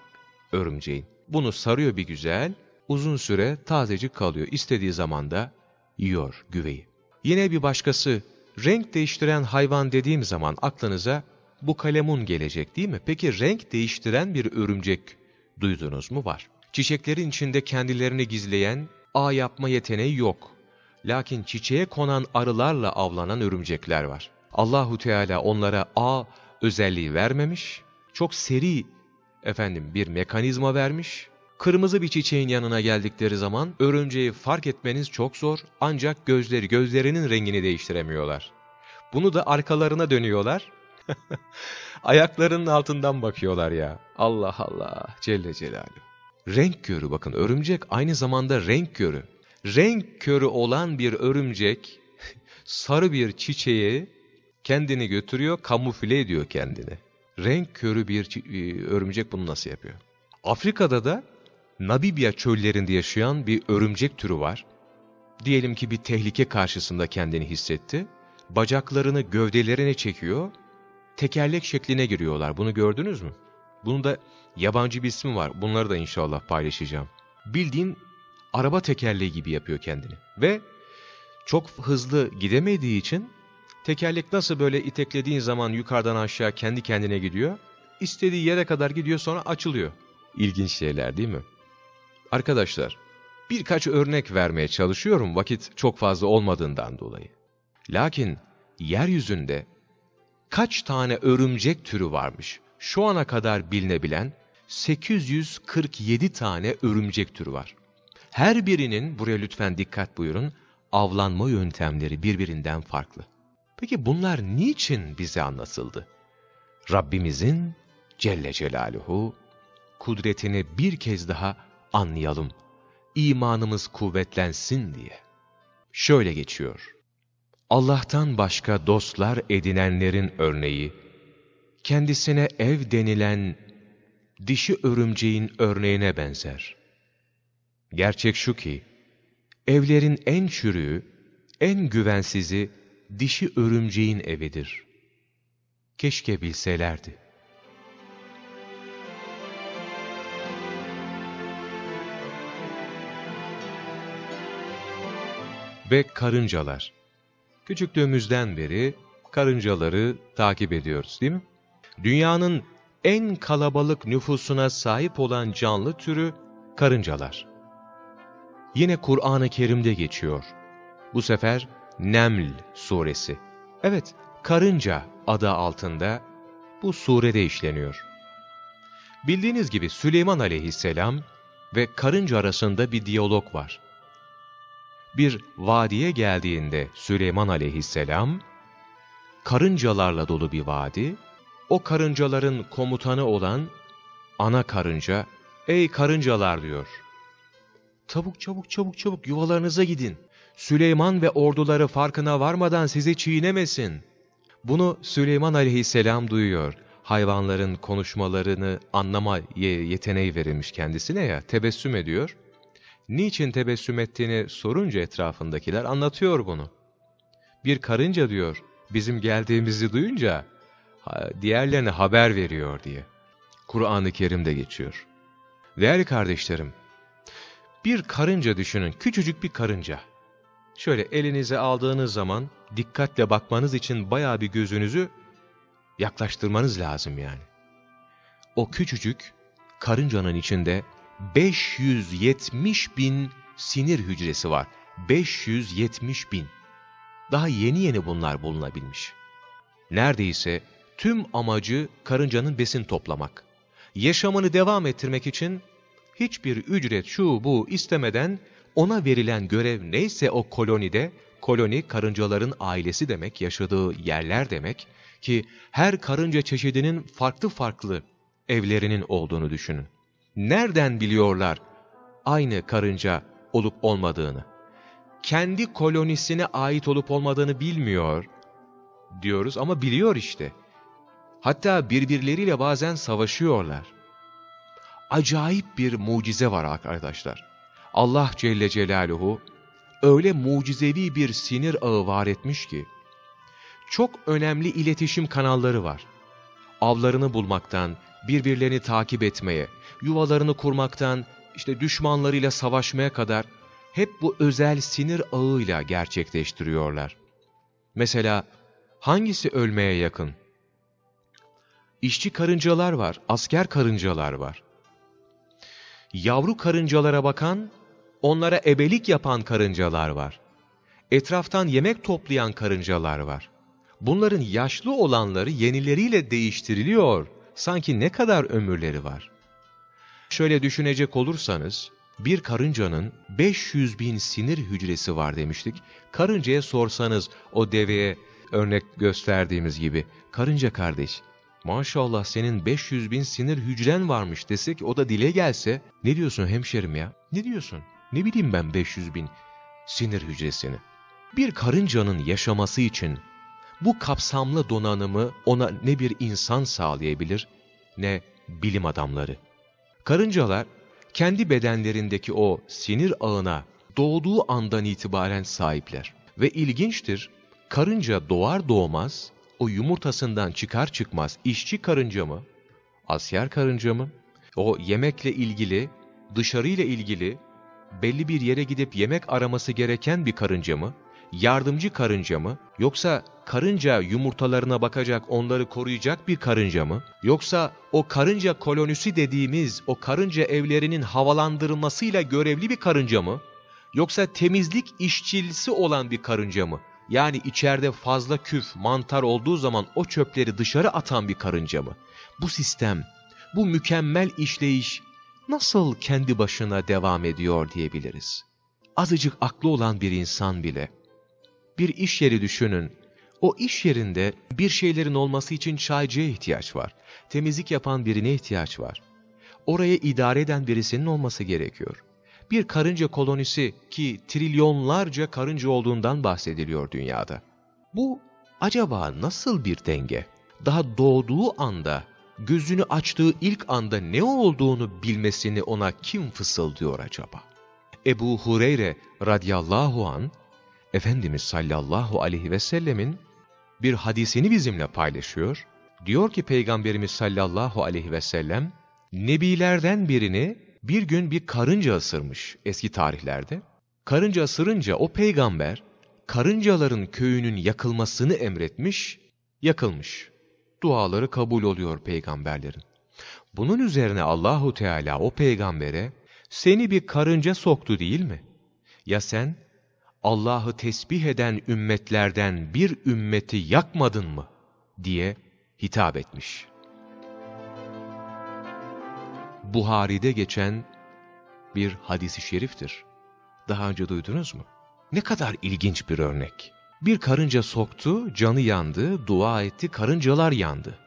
örümceğin. Bunu sarıyor bir güzel, uzun süre tazecik kalıyor. İstediği zaman da yiyor güveyi. Yine bir başkası, renk değiştiren hayvan dediğim zaman aklınıza bu kalemun gelecek değil mi? Peki renk değiştiren bir örümcek duydunuz mu? Var. Çiçeklerin içinde kendilerini gizleyen ağ yapma yeteneği yok. Lakin çiçeğe konan arılarla avlanan örümcekler var. Allahu Teala onlara ağ özelliği vermemiş, çok seri efendim bir mekanizma vermiş. Kırmızı bir çiçeğin yanına geldikleri zaman örümceği fark etmeniz çok zor ancak gözleri gözlerinin rengini değiştiremiyorlar. Bunu da arkalarına dönüyorlar. Ayaklarının altından bakıyorlar ya. Allah Allah Celle Celaluhu. Renk körü bakın örümcek aynı zamanda renk körü. Renk körü olan bir örümcek sarı bir çiçeğe kendini götürüyor, kamufle ediyor kendini. Renk körü bir e, örümcek bunu nasıl yapıyor? Afrika'da da Namibya çöllerinde yaşayan bir örümcek türü var. Diyelim ki bir tehlike karşısında kendini hissetti. Bacaklarını gövdelerine çekiyor, tekerlek şekline giriyorlar. Bunu gördünüz mü? Bunun da yabancı bir ismi var. Bunları da inşallah paylaşacağım. Bildiğin araba tekerleği gibi yapıyor kendini. Ve çok hızlı gidemediği için tekerlek nasıl böyle iteklediğin zaman yukarıdan aşağı kendi kendine gidiyor. İstediği yere kadar gidiyor sonra açılıyor. İlginç şeyler değil mi? Arkadaşlar birkaç örnek vermeye çalışıyorum vakit çok fazla olmadığından dolayı. Lakin yeryüzünde kaç tane örümcek türü varmış? Şu ana kadar bilinebilen 847 tane örümcek türü var. Her birinin, buraya lütfen dikkat buyurun, avlanma yöntemleri birbirinden farklı. Peki bunlar niçin bize anlatıldı? Rabbimizin Celle Celaluhu kudretini bir kez daha anlayalım, imanımız kuvvetlensin diye. Şöyle geçiyor. Allah'tan başka dostlar edinenlerin örneği, kendisine ev denilen dişi örümceğin örneğine benzer. Gerçek şu ki, evlerin en çürüğü, en güvensizi dişi örümceğin evidir. Keşke bilselerdi. Ve karıncalar. Küçüklüğümüzden beri karıncaları takip ediyoruz değil mi? Dünyanın en kalabalık nüfusuna sahip olan canlı türü karıncalar. Yine Kur'an-ı Kerim'de geçiyor. Bu sefer Neml suresi. Evet, karınca adı altında bu surede işleniyor. Bildiğiniz gibi Süleyman aleyhisselam ve karınca arasında bir diyalog var. Bir vadiye geldiğinde Süleyman aleyhisselam, karıncalarla dolu bir vadi, o karıncaların komutanı olan ana karınca, ''Ey karıncalar'' diyor. ''Çabuk çabuk çabuk çabuk yuvalarınıza gidin. Süleyman ve orduları farkına varmadan sizi çiğnemesin.'' Bunu Süleyman aleyhisselam duyuyor. Hayvanların konuşmalarını anlama yeteneği verilmiş kendisine ya, tebessüm ediyor. Niçin tebessüm ettiğini sorunca etrafındakiler anlatıyor bunu. Bir karınca diyor, bizim geldiğimizi duyunca diğerlerine haber veriyor diye. Kur'an-ı Kerim'de geçiyor. Değerli kardeşlerim, bir karınca düşünün, küçücük bir karınca. Şöyle elinize aldığınız zaman dikkatle bakmanız için bayağı bir gözünüzü yaklaştırmanız lazım yani. O küçücük karıncanın içinde 570 bin sinir hücresi var. 570 bin. Daha yeni yeni bunlar bulunabilmiş. Neredeyse tüm amacı karıncanın besin toplamak. Yaşamını devam ettirmek için hiçbir ücret şu bu istemeden ona verilen görev neyse o kolonide, koloni karıncaların ailesi demek, yaşadığı yerler demek ki her karınca çeşidinin farklı farklı evlerinin olduğunu düşünün. Nereden biliyorlar aynı karınca olup olmadığını? Kendi kolonisine ait olup olmadığını bilmiyor diyoruz ama biliyor işte. Hatta birbirleriyle bazen savaşıyorlar. Acayip bir mucize var arkadaşlar. Allah Celle Celaluhu öyle mucizevi bir sinir ağı var etmiş ki, çok önemli iletişim kanalları var. Avlarını bulmaktan, birbirlerini takip etmeye, yuvalarını kurmaktan, işte düşmanlarıyla savaşmaya kadar hep bu özel sinir ağıyla gerçekleştiriyorlar. Mesela hangisi ölmeye yakın? İşçi karıncalar var, asker karıncalar var. Yavru karıncalara bakan, onlara ebelik yapan karıncalar var. Etraftan yemek toplayan karıncalar var. Bunların yaşlı olanları yenileriyle değiştiriliyor. Sanki ne kadar ömürleri var. Şöyle düşünecek olursanız, bir karıncanın 500 bin sinir hücresi var demiştik. Karıncaya sorsanız o deveye örnek gösterdiğimiz gibi, karınca kardeş, maşallah senin 500 bin sinir hücren varmış desek o da dile gelse, ne diyorsun hemşerim ya? Ne diyorsun? Ne bileyim ben 500 bin sinir hücresini. Bir karıncanın yaşaması için bu kapsamlı donanımı ona ne bir insan sağlayabilir ne bilim adamları. Karıncalar kendi bedenlerindeki o sinir ağına doğduğu andan itibaren sahipler. Ve ilginçtir, karınca doğar doğmaz o yumurtasından çıkar çıkmaz işçi karınca mı, asker karınca mı, o yemekle ilgili, dışarıyla ilgili belli bir yere gidip yemek araması gereken bir karınca mı, yardımcı karınca mı, yoksa karınca yumurtalarına bakacak, onları koruyacak bir karınca mı, yoksa o karınca kolonisi dediğimiz o karınca evlerinin havalandırılmasıyla görevli bir karınca mı, yoksa temizlik işçilisi olan bir karınca mı? Yani içeride fazla küf, mantar olduğu zaman o çöpleri dışarı atan bir karınca mı? Bu sistem, bu mükemmel işleyiş nasıl kendi başına devam ediyor diyebiliriz. Azıcık aklı olan bir insan bile, bir iş yeri düşünün, o iş yerinde bir şeylerin olması için çaycıya ihtiyaç var. Temizlik yapan birine ihtiyaç var. Oraya idare eden birisinin olması gerekiyor. Bir karınca kolonisi ki trilyonlarca karınca olduğundan bahsediliyor dünyada. Bu acaba nasıl bir denge? Daha doğduğu anda, gözünü açtığı ilk anda ne olduğunu bilmesini ona kim fısıldıyor acaba? Ebu Hureyre radıyallahu an Efendimiz sallallahu aleyhi ve sellemin bir hadisini bizimle paylaşıyor. Diyor ki Peygamberimiz sallallahu aleyhi ve sellem, Nebilerden birini bir gün bir karınca ısırmış eski tarihlerde. Karınca ısırınca o peygamber, karıncaların köyünün yakılmasını emretmiş, yakılmış. Duaları kabul oluyor peygamberlerin. Bunun üzerine Allahu Teala o peygambere, seni bir karınca soktu değil mi? Ya sen Allah'ı tesbih eden ümmetlerden bir ümmeti yakmadın mı? diye hitap etmiş. Buhari'de geçen bir hadisi şeriftir. Daha önce duydunuz mu? Ne kadar ilginç bir örnek. Bir karınca soktu, canı yandı, dua etti, karıncalar yandı.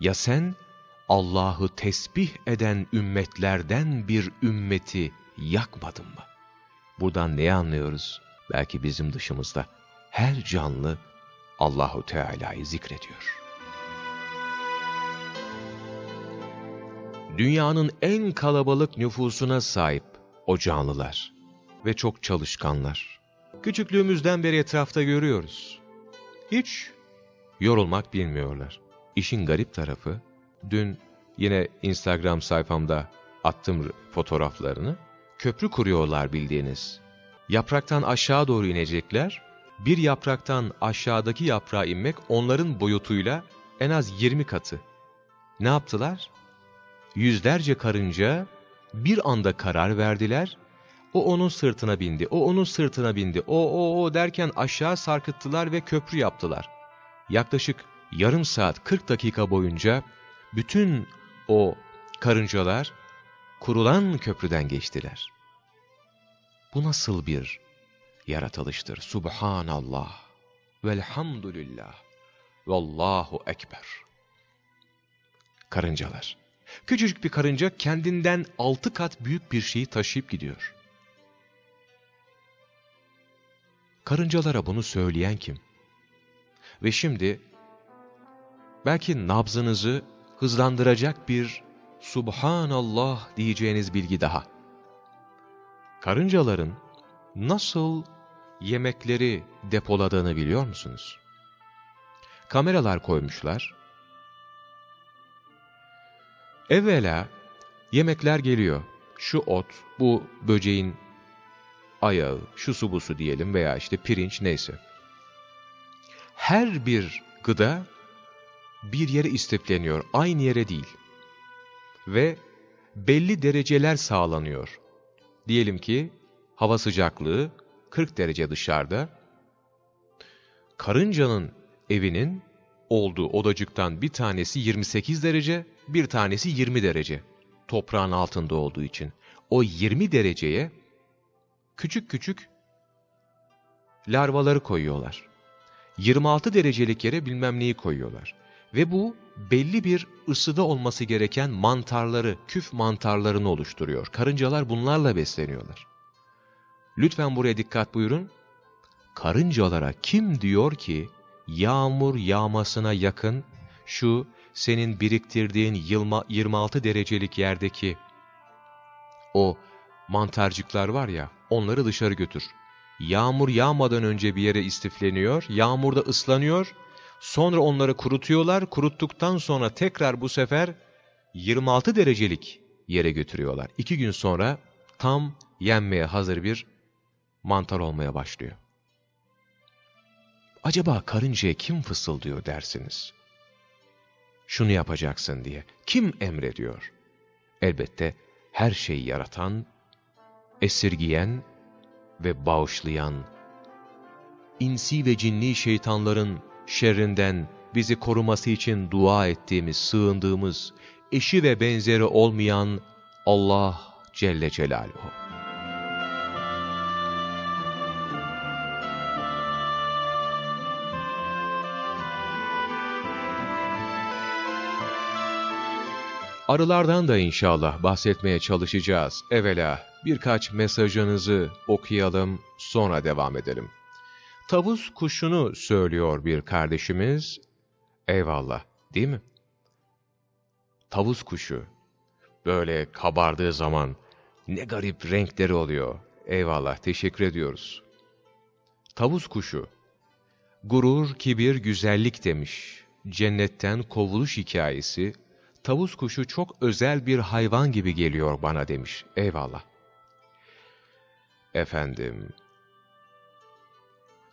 Ya sen Allah'ı tesbih eden ümmetlerden bir ümmeti yakmadın mı? Buradan ne anlıyoruz? Belki bizim dışımızda her canlı Allahu Teala'yı zikrediyor. Dünyanın en kalabalık nüfusuna sahip o canlılar ve çok çalışkanlar. Küçüklüğümüzden beri etrafta görüyoruz. Hiç yorulmak bilmiyorlar. İşin garip tarafı, dün yine Instagram sayfamda attım fotoğraflarını. Köprü kuruyorlar bildiğiniz. Yapraktan aşağı doğru inecekler. Bir yapraktan aşağıdaki yaprağa inmek onların boyutuyla en az 20 katı. Ne yaptılar? Yüzlerce karınca bir anda karar verdiler. O onun sırtına bindi, o onun sırtına bindi, o o o derken aşağı sarkıttılar ve köprü yaptılar. Yaklaşık yarım saat 40 dakika boyunca bütün o karıncalar kurulan köprüden geçtiler. Bu nasıl bir yaratılıştır? Subhanallah, velhamdülillah, vallahu ekber. Karıncalar. Küçücük bir karınca kendinden altı kat büyük bir şeyi taşıyıp gidiyor. Karıncalara bunu söyleyen kim? Ve şimdi belki nabzınızı hızlandıracak bir Subhanallah diyeceğiniz bilgi daha karıncaların nasıl yemekleri depoladığını biliyor musunuz? Kameralar koymuşlar. Evvela yemekler geliyor. Şu ot, bu böceğin ayağı, şu su bu su diyelim veya işte pirinç neyse. Her bir gıda bir yere istifleniyor, aynı yere değil. Ve belli dereceler sağlanıyor. Diyelim ki hava sıcaklığı 40 derece dışarıda. Karıncanın evinin olduğu odacıktan bir tanesi 28 derece, bir tanesi 20 derece. Toprağın altında olduğu için. O 20 dereceye küçük küçük larvaları koyuyorlar. 26 derecelik yere bilmem neyi koyuyorlar. Ve bu belli bir ısıda olması gereken mantarları, küf mantarlarını oluşturuyor. Karıncalar bunlarla besleniyorlar. Lütfen buraya dikkat buyurun. Karıncalara kim diyor ki yağmur yağmasına yakın şu senin biriktirdiğin 26 derecelik yerdeki o mantarcıklar var ya onları dışarı götür. Yağmur yağmadan önce bir yere istifleniyor, yağmurda ıslanıyor, sonra onları kurutuyorlar, kuruttuktan sonra tekrar bu sefer 26 derecelik yere götürüyorlar. İki gün sonra tam yenmeye hazır bir mantar olmaya başlıyor. Acaba karıncaya kim fısıldıyor dersiniz? Şunu yapacaksın diye. Kim emrediyor? Elbette her şeyi yaratan, esirgiyen ve bağışlayan, insi ve cinni şeytanların şerrinden bizi koruması için dua ettiğimiz, sığındığımız, eşi ve benzeri olmayan Allah Celle Celaluhu. Arılardan da inşallah bahsetmeye çalışacağız. Evvela birkaç mesajınızı okuyalım, sonra devam edelim. Tavus kuşunu söylüyor bir kardeşimiz. Eyvallah, değil mi? Tavus kuşu. Böyle kabardığı zaman ne garip renkleri oluyor. Eyvallah, teşekkür ediyoruz. Tavus kuşu. Gurur, kibir, güzellik demiş. Cennetten kovuluş hikayesi tavus kuşu çok özel bir hayvan gibi geliyor bana demiş. Eyvallah. Efendim,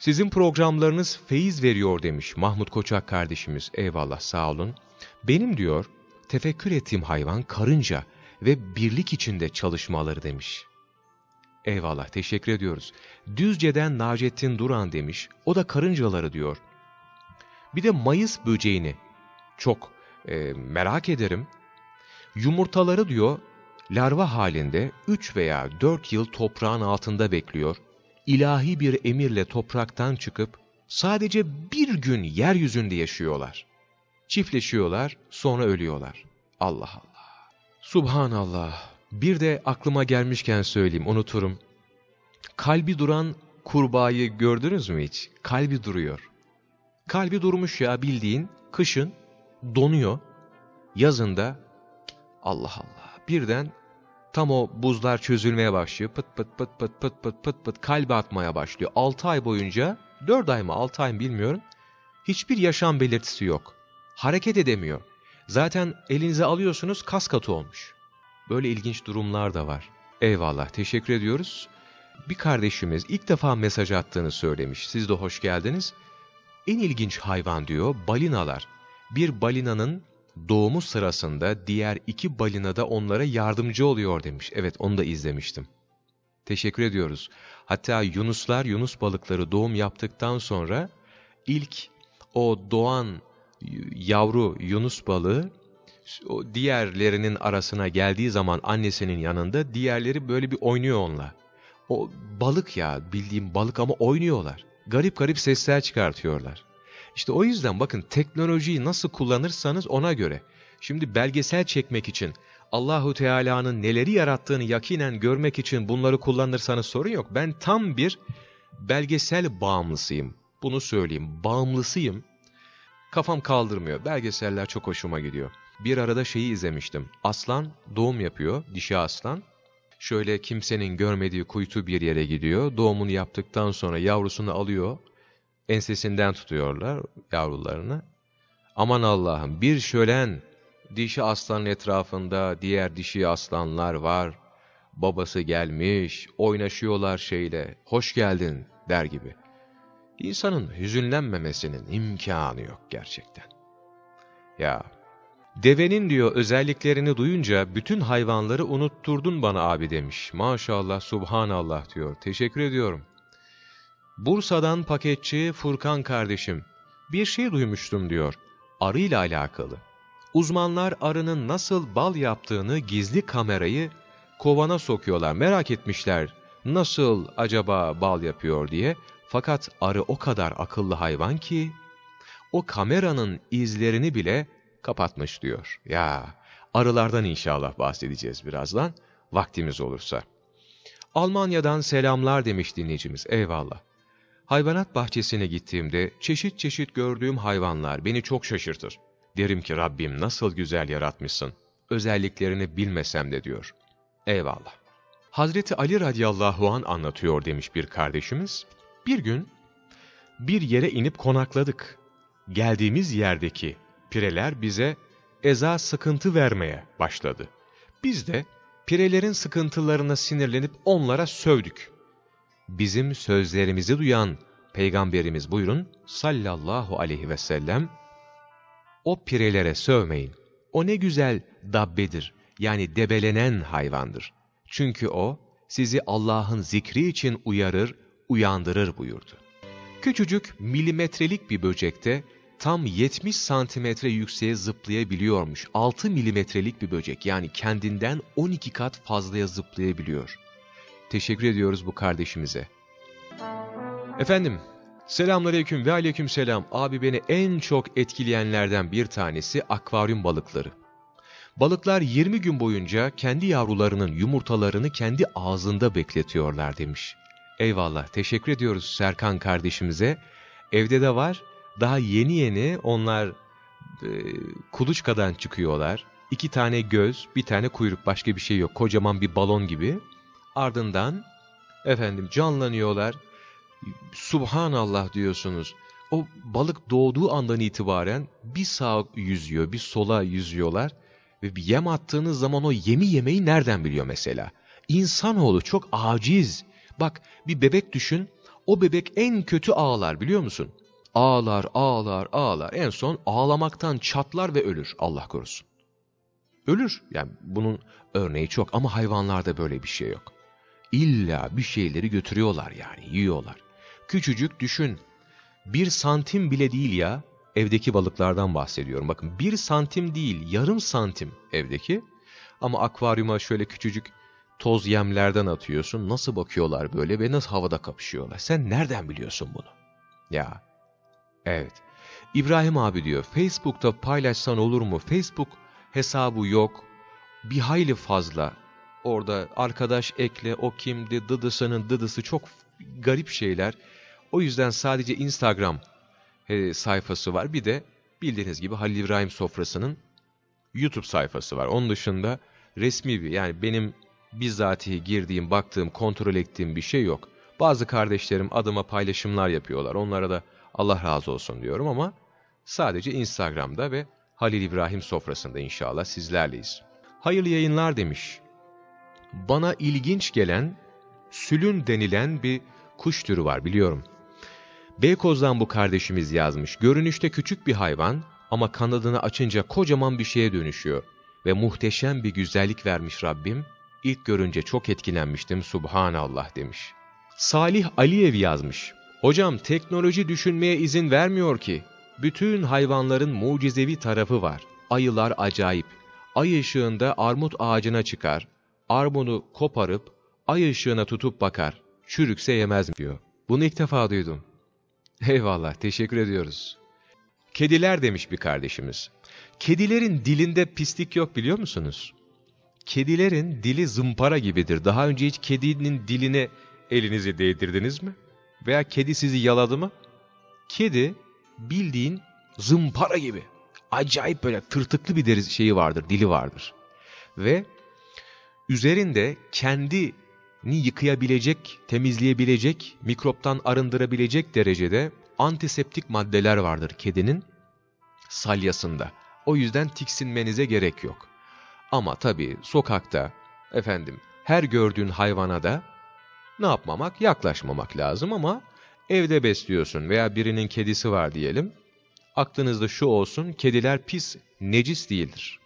sizin programlarınız feyiz veriyor demiş Mahmut Koçak kardeşimiz. Eyvallah sağ olun. Benim diyor, tefekkür ettiğim hayvan karınca ve birlik içinde çalışmaları demiş. Eyvallah teşekkür ediyoruz. Düzce'den Nacettin Duran demiş. O da karıncaları diyor. Bir de Mayıs böceğini çok e, merak ederim. Yumurtaları diyor larva halinde 3 veya 4 yıl toprağın altında bekliyor. İlahi bir emirle topraktan çıkıp sadece bir gün yeryüzünde yaşıyorlar. Çiftleşiyorlar sonra ölüyorlar. Allah Allah. Subhanallah. Bir de aklıma gelmişken söyleyeyim unuturum. Kalbi duran kurbağayı gördünüz mü hiç? Kalbi duruyor. Kalbi durmuş ya bildiğin kışın donuyor. Yazında Allah Allah birden tam o buzlar çözülmeye başlıyor. Pıt pıt pıt pıt pıt pıt pıt pıt kalbi atmaya başlıyor. 6 ay boyunca 4 ay mı 6 ay mı bilmiyorum. Hiçbir yaşam belirtisi yok. Hareket edemiyor. Zaten elinize alıyorsunuz kas katı olmuş. Böyle ilginç durumlar da var. Eyvallah teşekkür ediyoruz. Bir kardeşimiz ilk defa mesaj attığını söylemiş. Siz de hoş geldiniz. En ilginç hayvan diyor balinalar bir balinanın doğumu sırasında diğer iki balina da onlara yardımcı oluyor demiş. Evet onu da izlemiştim. Teşekkür ediyoruz. Hatta yunuslar, yunus balıkları doğum yaptıktan sonra ilk o doğan yavru yunus balığı o diğerlerinin arasına geldiği zaman annesinin yanında diğerleri böyle bir oynuyor onunla. O balık ya bildiğim balık ama oynuyorlar. Garip garip sesler çıkartıyorlar. İşte o yüzden bakın teknolojiyi nasıl kullanırsanız ona göre. Şimdi belgesel çekmek için Allahu Teala'nın neleri yarattığını yakinen görmek için bunları kullanırsanız sorun yok. Ben tam bir belgesel bağımlısıyım. Bunu söyleyeyim. Bağımlısıyım. Kafam kaldırmıyor. Belgeseller çok hoşuma gidiyor. Bir arada şeyi izlemiştim. Aslan doğum yapıyor. Dişi aslan. Şöyle kimsenin görmediği kuytu bir yere gidiyor. Doğumunu yaptıktan sonra yavrusunu alıyor ensesinden tutuyorlar yavrularını. Aman Allah'ım bir şölen dişi aslanın etrafında diğer dişi aslanlar var. Babası gelmiş, oynaşıyorlar şeyle, hoş geldin der gibi. İnsanın hüzünlenmemesinin imkanı yok gerçekten. Ya, devenin diyor özelliklerini duyunca bütün hayvanları unutturdun bana abi demiş. Maşallah, subhanallah diyor. Teşekkür ediyorum. Bursa'dan paketçi Furkan kardeşim. Bir şey duymuştum diyor. Arıyla alakalı. Uzmanlar arının nasıl bal yaptığını gizli kamerayı kovana sokuyorlar. Merak etmişler nasıl acaba bal yapıyor diye. Fakat arı o kadar akıllı hayvan ki o kameranın izlerini bile kapatmış diyor. Ya arılardan inşallah bahsedeceğiz birazdan vaktimiz olursa. Almanya'dan selamlar demiş dinleyicimiz. Eyvallah. Hayvanat bahçesine gittiğimde çeşit çeşit gördüğüm hayvanlar beni çok şaşırtır. Derim ki Rabbim nasıl güzel yaratmışsın. Özelliklerini bilmesem de diyor. Eyvallah. Hazreti Ali radıyallahu an anlatıyor demiş bir kardeşimiz. Bir gün bir yere inip konakladık. Geldiğimiz yerdeki pireler bize eza sıkıntı vermeye başladı. Biz de pirelerin sıkıntılarına sinirlenip onlara sövdük. Bizim sözlerimizi duyan Peygamberimiz buyurun sallallahu aleyhi ve sellem o pirelere sövmeyin. O ne güzel dabbedir yani debelenen hayvandır. Çünkü o sizi Allah'ın zikri için uyarır, uyandırır buyurdu. Küçücük milimetrelik bir böcekte tam 70 santimetre yükseğe zıplayabiliyormuş. 6 milimetrelik bir böcek yani kendinden 12 kat fazlaya zıplayabiliyor. Teşekkür ediyoruz bu kardeşimize. Efendim, selamünaleyküm ve aleyküm selam. Abi beni en çok etkileyenlerden bir tanesi akvaryum balıkları. Balıklar 20 gün boyunca kendi yavrularının yumurtalarını kendi ağzında bekletiyorlar demiş. Eyvallah, teşekkür ediyoruz Serkan kardeşimize. Evde de var, daha yeni yeni onlar e, kuluçkadan çıkıyorlar. İki tane göz, bir tane kuyruk, başka bir şey yok. Kocaman bir balon gibi. Ardından efendim canlanıyorlar. Subhanallah diyorsunuz. O balık doğduğu andan itibaren bir sağa yüzüyor, bir sola yüzüyorlar. Ve bir yem attığınız zaman o yemi yemeyi nereden biliyor mesela? İnsanoğlu çok aciz. Bak bir bebek düşün. O bebek en kötü ağlar biliyor musun? Ağlar, ağlar, ağlar. En son ağlamaktan çatlar ve ölür. Allah korusun. Ölür. Yani bunun örneği çok ama hayvanlarda böyle bir şey yok. İlla bir şeyleri götürüyorlar yani, yiyorlar. Küçücük düşün. Bir santim bile değil ya. Evdeki balıklardan bahsediyorum. Bakın bir santim değil, yarım santim evdeki. Ama akvaryuma şöyle küçücük toz yemlerden atıyorsun. Nasıl bakıyorlar böyle ve nasıl havada kapışıyorlar. Sen nereden biliyorsun bunu? Ya, evet. İbrahim abi diyor, Facebook'ta paylaşsan olur mu? Facebook hesabı yok. Bir hayli fazla. Orada arkadaş ekle, o kimdi, dıdısının dıdısı çok garip şeyler. O yüzden sadece Instagram e, sayfası var. Bir de bildiğiniz gibi Halil İbrahim Sofrası'nın YouTube sayfası var. Onun dışında resmi bir yani benim bizzatihi girdiğim, baktığım, kontrol ettiğim bir şey yok. Bazı kardeşlerim adıma paylaşımlar yapıyorlar. Onlara da Allah razı olsun diyorum ama sadece Instagram'da ve Halil İbrahim sofrasında inşallah sizlerleyiz. Hayırlı yayınlar demiş. Bana ilginç gelen sülün denilen bir kuş türü var biliyorum. Beykoz'dan bu kardeşimiz yazmış. Görünüşte küçük bir hayvan ama kanadını açınca kocaman bir şeye dönüşüyor. Ve muhteşem bir güzellik vermiş Rabbim. İlk görünce çok etkilenmiştim Subhanallah demiş. Salih Aliyev yazmış. Hocam teknoloji düşünmeye izin vermiyor ki. Bütün hayvanların mucizevi tarafı var. Ayılar acayip. Ay ışığında armut ağacına çıkar. Armudu koparıp ay ışığına tutup bakar. Çürükse yemez diyor. Bunu ilk defa duydum. Eyvallah, teşekkür ediyoruz. Kediler demiş bir kardeşimiz. Kedilerin dilinde pislik yok biliyor musunuz? Kedilerin dili zımpara gibidir. Daha önce hiç kedinin diline elinizi değdirdiniz mi? Veya kedi sizi yaladı mı? Kedi bildiğin zımpara gibi. Acayip böyle tırtıklı bir deri şeyi vardır, dili vardır. Ve üzerinde kendini yıkayabilecek, temizleyebilecek, mikroptan arındırabilecek derecede antiseptik maddeler vardır kedinin salyasında. O yüzden tiksinmenize gerek yok. Ama tabii sokakta efendim her gördüğün hayvana da ne yapmamak? Yaklaşmamak lazım ama evde besliyorsun veya birinin kedisi var diyelim. Aklınızda şu olsun, kediler pis, necis değildir.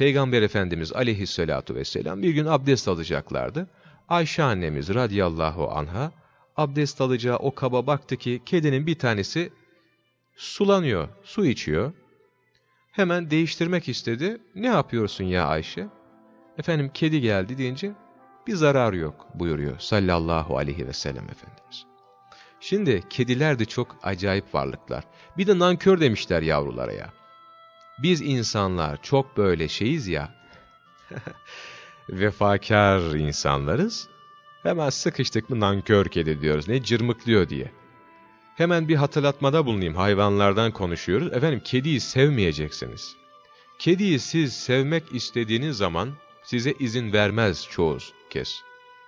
Peygamber Efendimiz aleyhissalatu vesselam bir gün abdest alacaklardı. Ayşe annemiz radiyallahu anha abdest alacağı o kaba baktı ki kedinin bir tanesi sulanıyor, su içiyor. Hemen değiştirmek istedi. Ne yapıyorsun ya Ayşe? Efendim kedi geldi deyince bir zarar yok buyuruyor sallallahu aleyhi ve sellem Efendimiz. Şimdi kediler de çok acayip varlıklar. Bir de nankör demişler yavrulara ya. Biz insanlar çok böyle şeyiz ya, vefakar insanlarız. Hemen sıkıştık mı nankör kedi diyoruz. Ne cırmıklıyor diye. Hemen bir hatırlatmada bulunayım. Hayvanlardan konuşuyoruz. Efendim kediyi sevmeyeceksiniz. Kediyi siz sevmek istediğiniz zaman size izin vermez çoğu kez.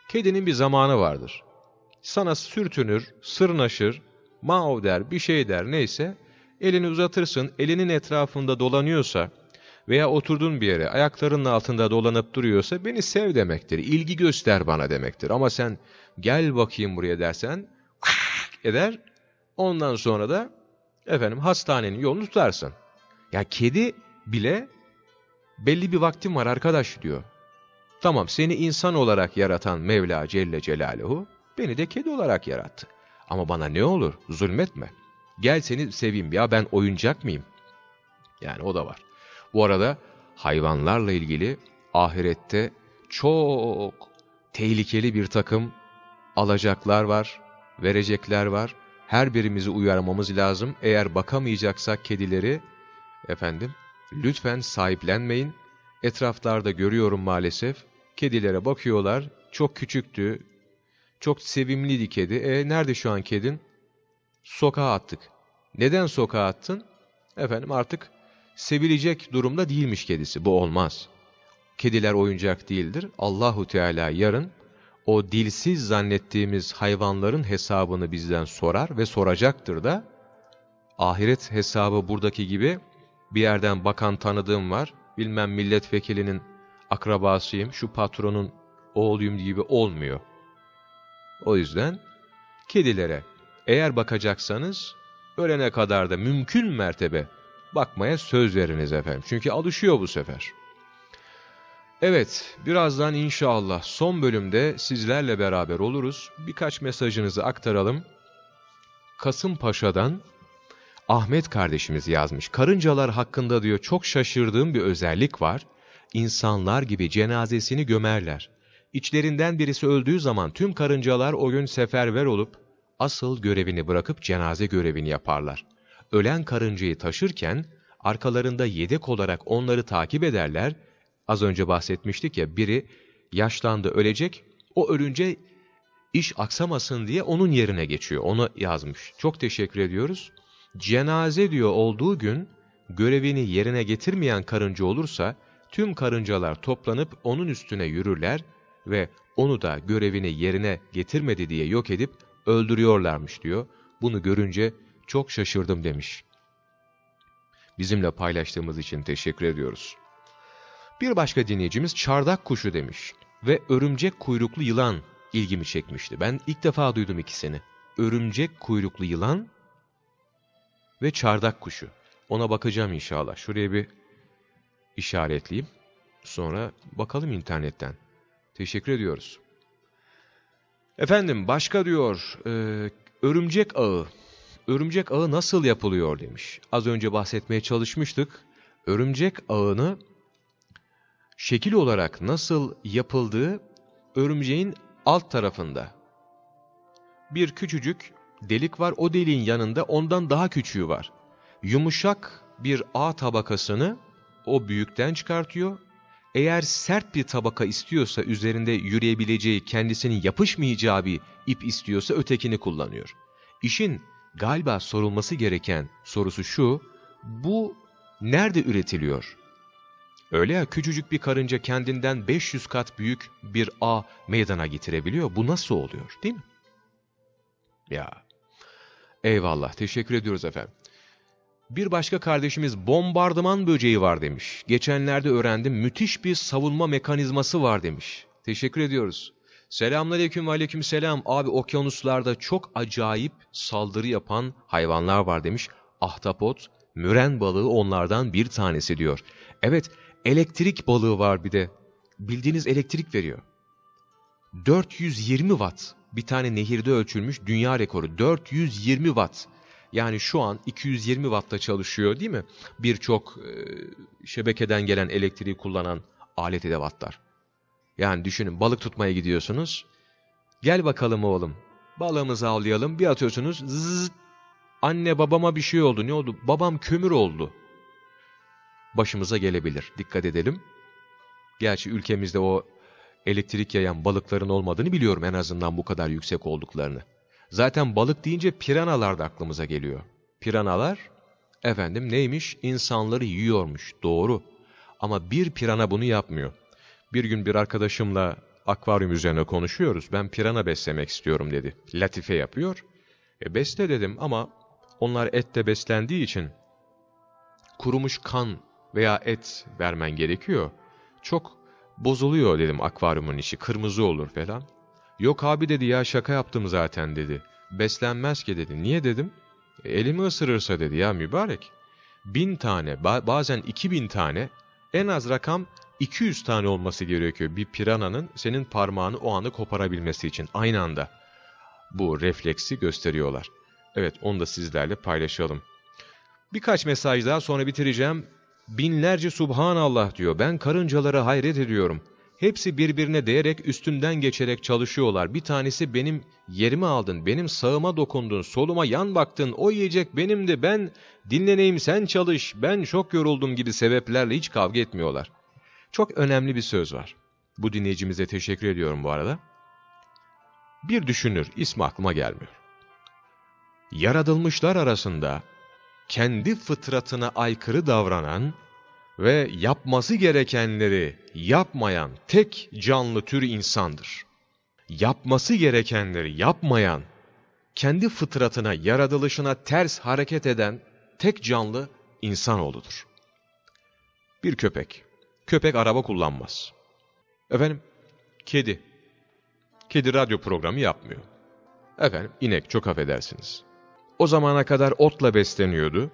Kedinin bir zamanı vardır. Sana sürtünür, sırnaşır, mav der, bir şey der neyse, elini uzatırsın, elinin etrafında dolanıyorsa veya oturduğun bir yere ayaklarının altında dolanıp duruyorsa beni sev demektir, ilgi göster bana demektir. Ama sen gel bakayım buraya dersen eder, ondan sonra da efendim hastanenin yolunu tutarsın. Ya kedi bile belli bir vaktim var arkadaş diyor. Tamam seni insan olarak yaratan Mevla Celle Celaluhu beni de kedi olarak yarattı. Ama bana ne olur zulmetme. Gel seni seveyim ya ben oyuncak mıyım? Yani o da var. Bu arada hayvanlarla ilgili ahirette çok tehlikeli bir takım alacaklar var, verecekler var. Her birimizi uyarmamız lazım. Eğer bakamayacaksak kedileri, efendim, lütfen sahiplenmeyin. Etraflarda görüyorum maalesef. Kedilere bakıyorlar. Çok küçüktü. Çok sevimliydi kedi. E nerede şu an kedin? Sokağa attık. Neden sokağa attın? Efendim artık sevilecek durumda değilmiş kedisi. Bu olmaz. Kediler oyuncak değildir. Allahu Teala yarın o dilsiz zannettiğimiz hayvanların hesabını bizden sorar ve soracaktır da ahiret hesabı buradaki gibi bir yerden bakan tanıdığım var. Bilmem milletvekilinin akrabasıyım, şu patronun oğluyum gibi olmuyor. O yüzden kedilere eğer bakacaksanız ölene kadar da mümkün mertebe bakmaya söz veriniz efendim. Çünkü alışıyor bu sefer. Evet, birazdan inşallah son bölümde sizlerle beraber oluruz. Birkaç mesajınızı aktaralım. Kasımpaşa'dan Ahmet kardeşimiz yazmış. Karıncalar hakkında diyor çok şaşırdığım bir özellik var. İnsanlar gibi cenazesini gömerler. İçlerinden birisi öldüğü zaman tüm karıncalar o gün seferber olup asıl görevini bırakıp cenaze görevini yaparlar. Ölen karıncayı taşırken arkalarında yedek olarak onları takip ederler. Az önce bahsetmiştik ya biri yaşlandı ölecek, o ölünce iş aksamasın diye onun yerine geçiyor. Onu yazmış. Çok teşekkür ediyoruz. Cenaze diyor olduğu gün görevini yerine getirmeyen karınca olursa tüm karıncalar toplanıp onun üstüne yürürler ve onu da görevini yerine getirmedi diye yok edip öldürüyorlarmış diyor. Bunu görünce çok şaşırdım demiş. Bizimle paylaştığımız için teşekkür ediyoruz. Bir başka dinleyicimiz çardak kuşu demiş ve örümcek kuyruklu yılan ilgimi çekmişti. Ben ilk defa duydum ikisini. Örümcek kuyruklu yılan ve çardak kuşu. Ona bakacağım inşallah. Şuraya bir işaretleyeyim. Sonra bakalım internetten. Teşekkür ediyoruz. Efendim başka diyor, e, örümcek ağı. Örümcek ağı nasıl yapılıyor demiş. Az önce bahsetmeye çalışmıştık. Örümcek ağını şekil olarak nasıl yapıldığı örümceğin alt tarafında. Bir küçücük delik var, o deliğin yanında ondan daha küçüğü var. Yumuşak bir ağ tabakasını o büyükten çıkartıyor. Eğer sert bir tabaka istiyorsa üzerinde yürüyebileceği, kendisinin yapışmayacağı bir ip istiyorsa ötekini kullanıyor. İşin galiba sorulması gereken sorusu şu, bu nerede üretiliyor? Öyle ya küçücük bir karınca kendinden 500 kat büyük bir ağ meydana getirebiliyor. Bu nasıl oluyor değil mi? Ya Eyvallah, teşekkür ediyoruz efendim. Bir başka kardeşimiz bombardıman böceği var demiş. Geçenlerde öğrendim müthiş bir savunma mekanizması var demiş. Teşekkür ediyoruz. Selamünaleyküm ve aleykümselam. Abi okyanuslarda çok acayip saldırı yapan hayvanlar var demiş. Ahtapot, müren balığı onlardan bir tanesi diyor. Evet, elektrik balığı var bir de. Bildiğiniz elektrik veriyor. 420 watt. Bir tane nehirde ölçülmüş dünya rekoru. 420 watt. Yani şu an 220 wattta çalışıyor değil mi? Birçok e, şebekeden gelen elektriği kullanan alet edevatlar. Yani düşünün balık tutmaya gidiyorsunuz. Gel bakalım oğlum. Balığımızı avlayalım. Bir atıyorsunuz. Zzz, anne babama bir şey oldu. Ne oldu? Babam kömür oldu. Başımıza gelebilir. Dikkat edelim. Gerçi ülkemizde o elektrik yayan balıkların olmadığını biliyorum en azından bu kadar yüksek olduklarını. Zaten balık deyince piranalar da aklımıza geliyor. Piranalar, efendim neymiş? İnsanları yiyormuş. Doğru. Ama bir pirana bunu yapmıyor. Bir gün bir arkadaşımla akvaryum üzerine konuşuyoruz. Ben pirana beslemek istiyorum dedi. Latife yapıyor. E besle dedim ama onlar ette beslendiği için kurumuş kan veya et vermen gerekiyor. Çok bozuluyor dedim akvaryumun işi. Kırmızı olur falan. Yok abi dedi ya şaka yaptım zaten dedi. Beslenmez ki dedi. Niye dedim? E, elimi ısırırsa dedi ya mübarek. Bin tane bazen iki bin tane en az rakam 200 tane olması gerekiyor bir pirananın senin parmağını o anı koparabilmesi için aynı anda. Bu refleksi gösteriyorlar. Evet onu da sizlerle paylaşalım. Birkaç mesaj daha sonra bitireceğim. Binlerce Subhanallah diyor. Ben karıncalara hayret ediyorum. Hepsi birbirine değerek üstümden geçerek çalışıyorlar. Bir tanesi benim yerimi aldın, benim sağıma dokundun, soluma yan baktın, o yiyecek benimdi, ben dinleneyim sen çalış, ben çok yoruldum gibi sebeplerle hiç kavga etmiyorlar. Çok önemli bir söz var. Bu dinleyicimize teşekkür ediyorum bu arada. Bir düşünür, ismi aklıma gelmiyor. Yaratılmışlar arasında kendi fıtratına aykırı davranan ve yapması gerekenleri yapmayan tek canlı tür insandır. Yapması gerekenleri yapmayan, kendi fıtratına, yaratılışına ters hareket eden tek canlı insanoğludur. Bir köpek. Köpek araba kullanmaz. Efendim, kedi. Kedi radyo programı yapmıyor. Efendim, inek çok affedersiniz. O zamana kadar otla besleniyordu.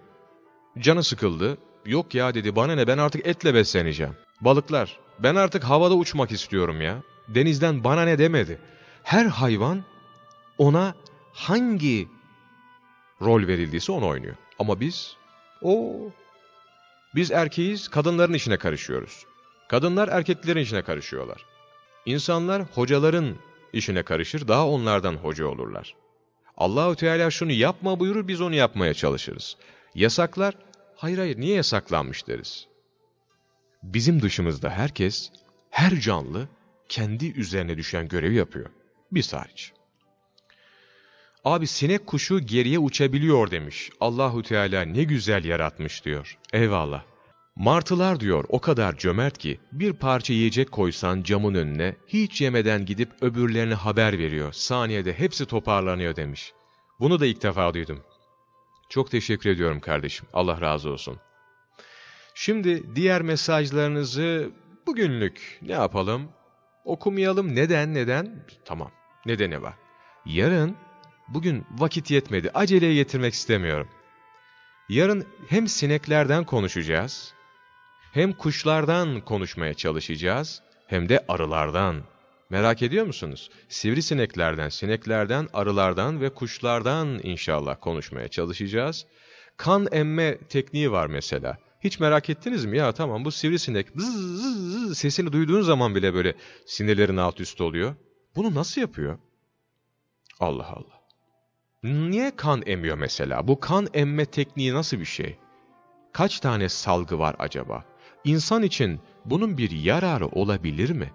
Canı sıkıldı, Yok ya dedi bana ne ben artık etle besleneceğim. Balıklar ben artık havada uçmak istiyorum ya. Denizden bana ne demedi. Her hayvan ona hangi rol verildiyse onu oynuyor. Ama biz o biz erkeğiz kadınların işine karışıyoruz. Kadınlar erkeklerin işine karışıyorlar. İnsanlar hocaların işine karışır daha onlardan hoca olurlar. Allahu Teala şunu yapma buyurur biz onu yapmaya çalışırız. Yasaklar Hayır hayır niye yasaklanmış deriz. Bizim dışımızda herkes, her canlı kendi üzerine düşen görevi yapıyor. Biz hariç. Abi sinek kuşu geriye uçabiliyor demiş. Allahu Teala ne güzel yaratmış diyor. Eyvallah. Martılar diyor o kadar cömert ki bir parça yiyecek koysan camın önüne hiç yemeden gidip öbürlerine haber veriyor. Saniyede hepsi toparlanıyor demiş. Bunu da ilk defa duydum. Çok teşekkür ediyorum kardeşim. Allah razı olsun. Şimdi diğer mesajlarınızı bugünlük ne yapalım? Okumayalım. Neden? Neden? Tamam. Nedeni var. Yarın, bugün vakit yetmedi. Aceleye getirmek istemiyorum. Yarın hem sineklerden konuşacağız, hem kuşlardan konuşmaya çalışacağız, hem de arılardan Merak ediyor musunuz? Sivrisineklerden, sineklerden, arılardan ve kuşlardan inşallah konuşmaya çalışacağız. Kan emme tekniği var mesela. Hiç merak ettiniz mi? Ya tamam bu sivrisinek zız zız zız sesini duyduğun zaman bile böyle sinirlerin alt üst oluyor. Bunu nasıl yapıyor? Allah Allah. Niye kan emiyor mesela? Bu kan emme tekniği nasıl bir şey? Kaç tane salgı var acaba? İnsan için bunun bir yararı olabilir mi?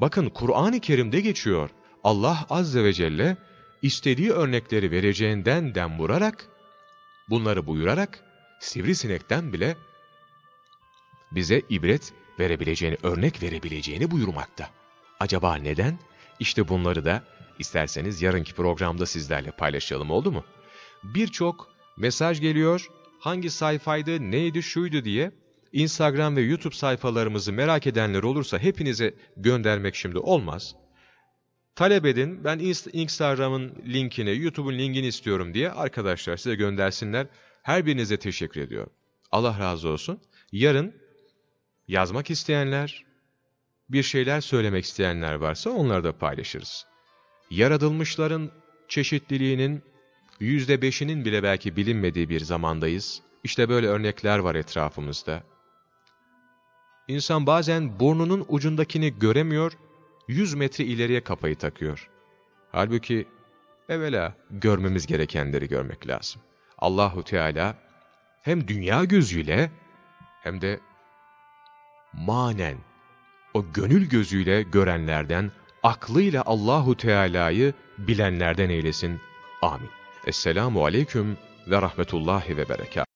Bakın Kur'an-ı Kerim'de geçiyor. Allah Azze ve Celle istediği örnekleri vereceğinden dem vurarak, bunları buyurarak sivrisinekten bile bize ibret verebileceğini, örnek verebileceğini buyurmakta. Acaba neden? İşte bunları da isterseniz yarınki programda sizlerle paylaşalım oldu mu? birçok mesaj geliyor. Hangi sayfaydı, neydi, şuydu diye. Instagram ve YouTube sayfalarımızı merak edenler olursa hepinize göndermek şimdi olmaz. Talep edin, ben Instagram'ın linkini, YouTube'un linkini istiyorum diye arkadaşlar size göndersinler. Her birinize teşekkür ediyorum. Allah razı olsun. Yarın yazmak isteyenler, bir şeyler söylemek isteyenler varsa onları da paylaşırız. Yaratılmışların çeşitliliğinin yüzde beşinin bile belki bilinmediği bir zamandayız. İşte böyle örnekler var etrafımızda. İnsan bazen burnunun ucundakini göremiyor, yüz metre ileriye kafayı takıyor. Halbuki evvela görmemiz gerekenleri görmek lazım. Allahu Teala hem dünya gözüyle hem de manen o gönül gözüyle görenlerden, aklıyla Allahu Teala'yı bilenlerden eylesin. Amin. Esselamu aleyküm ve rahmetullahi ve berekat.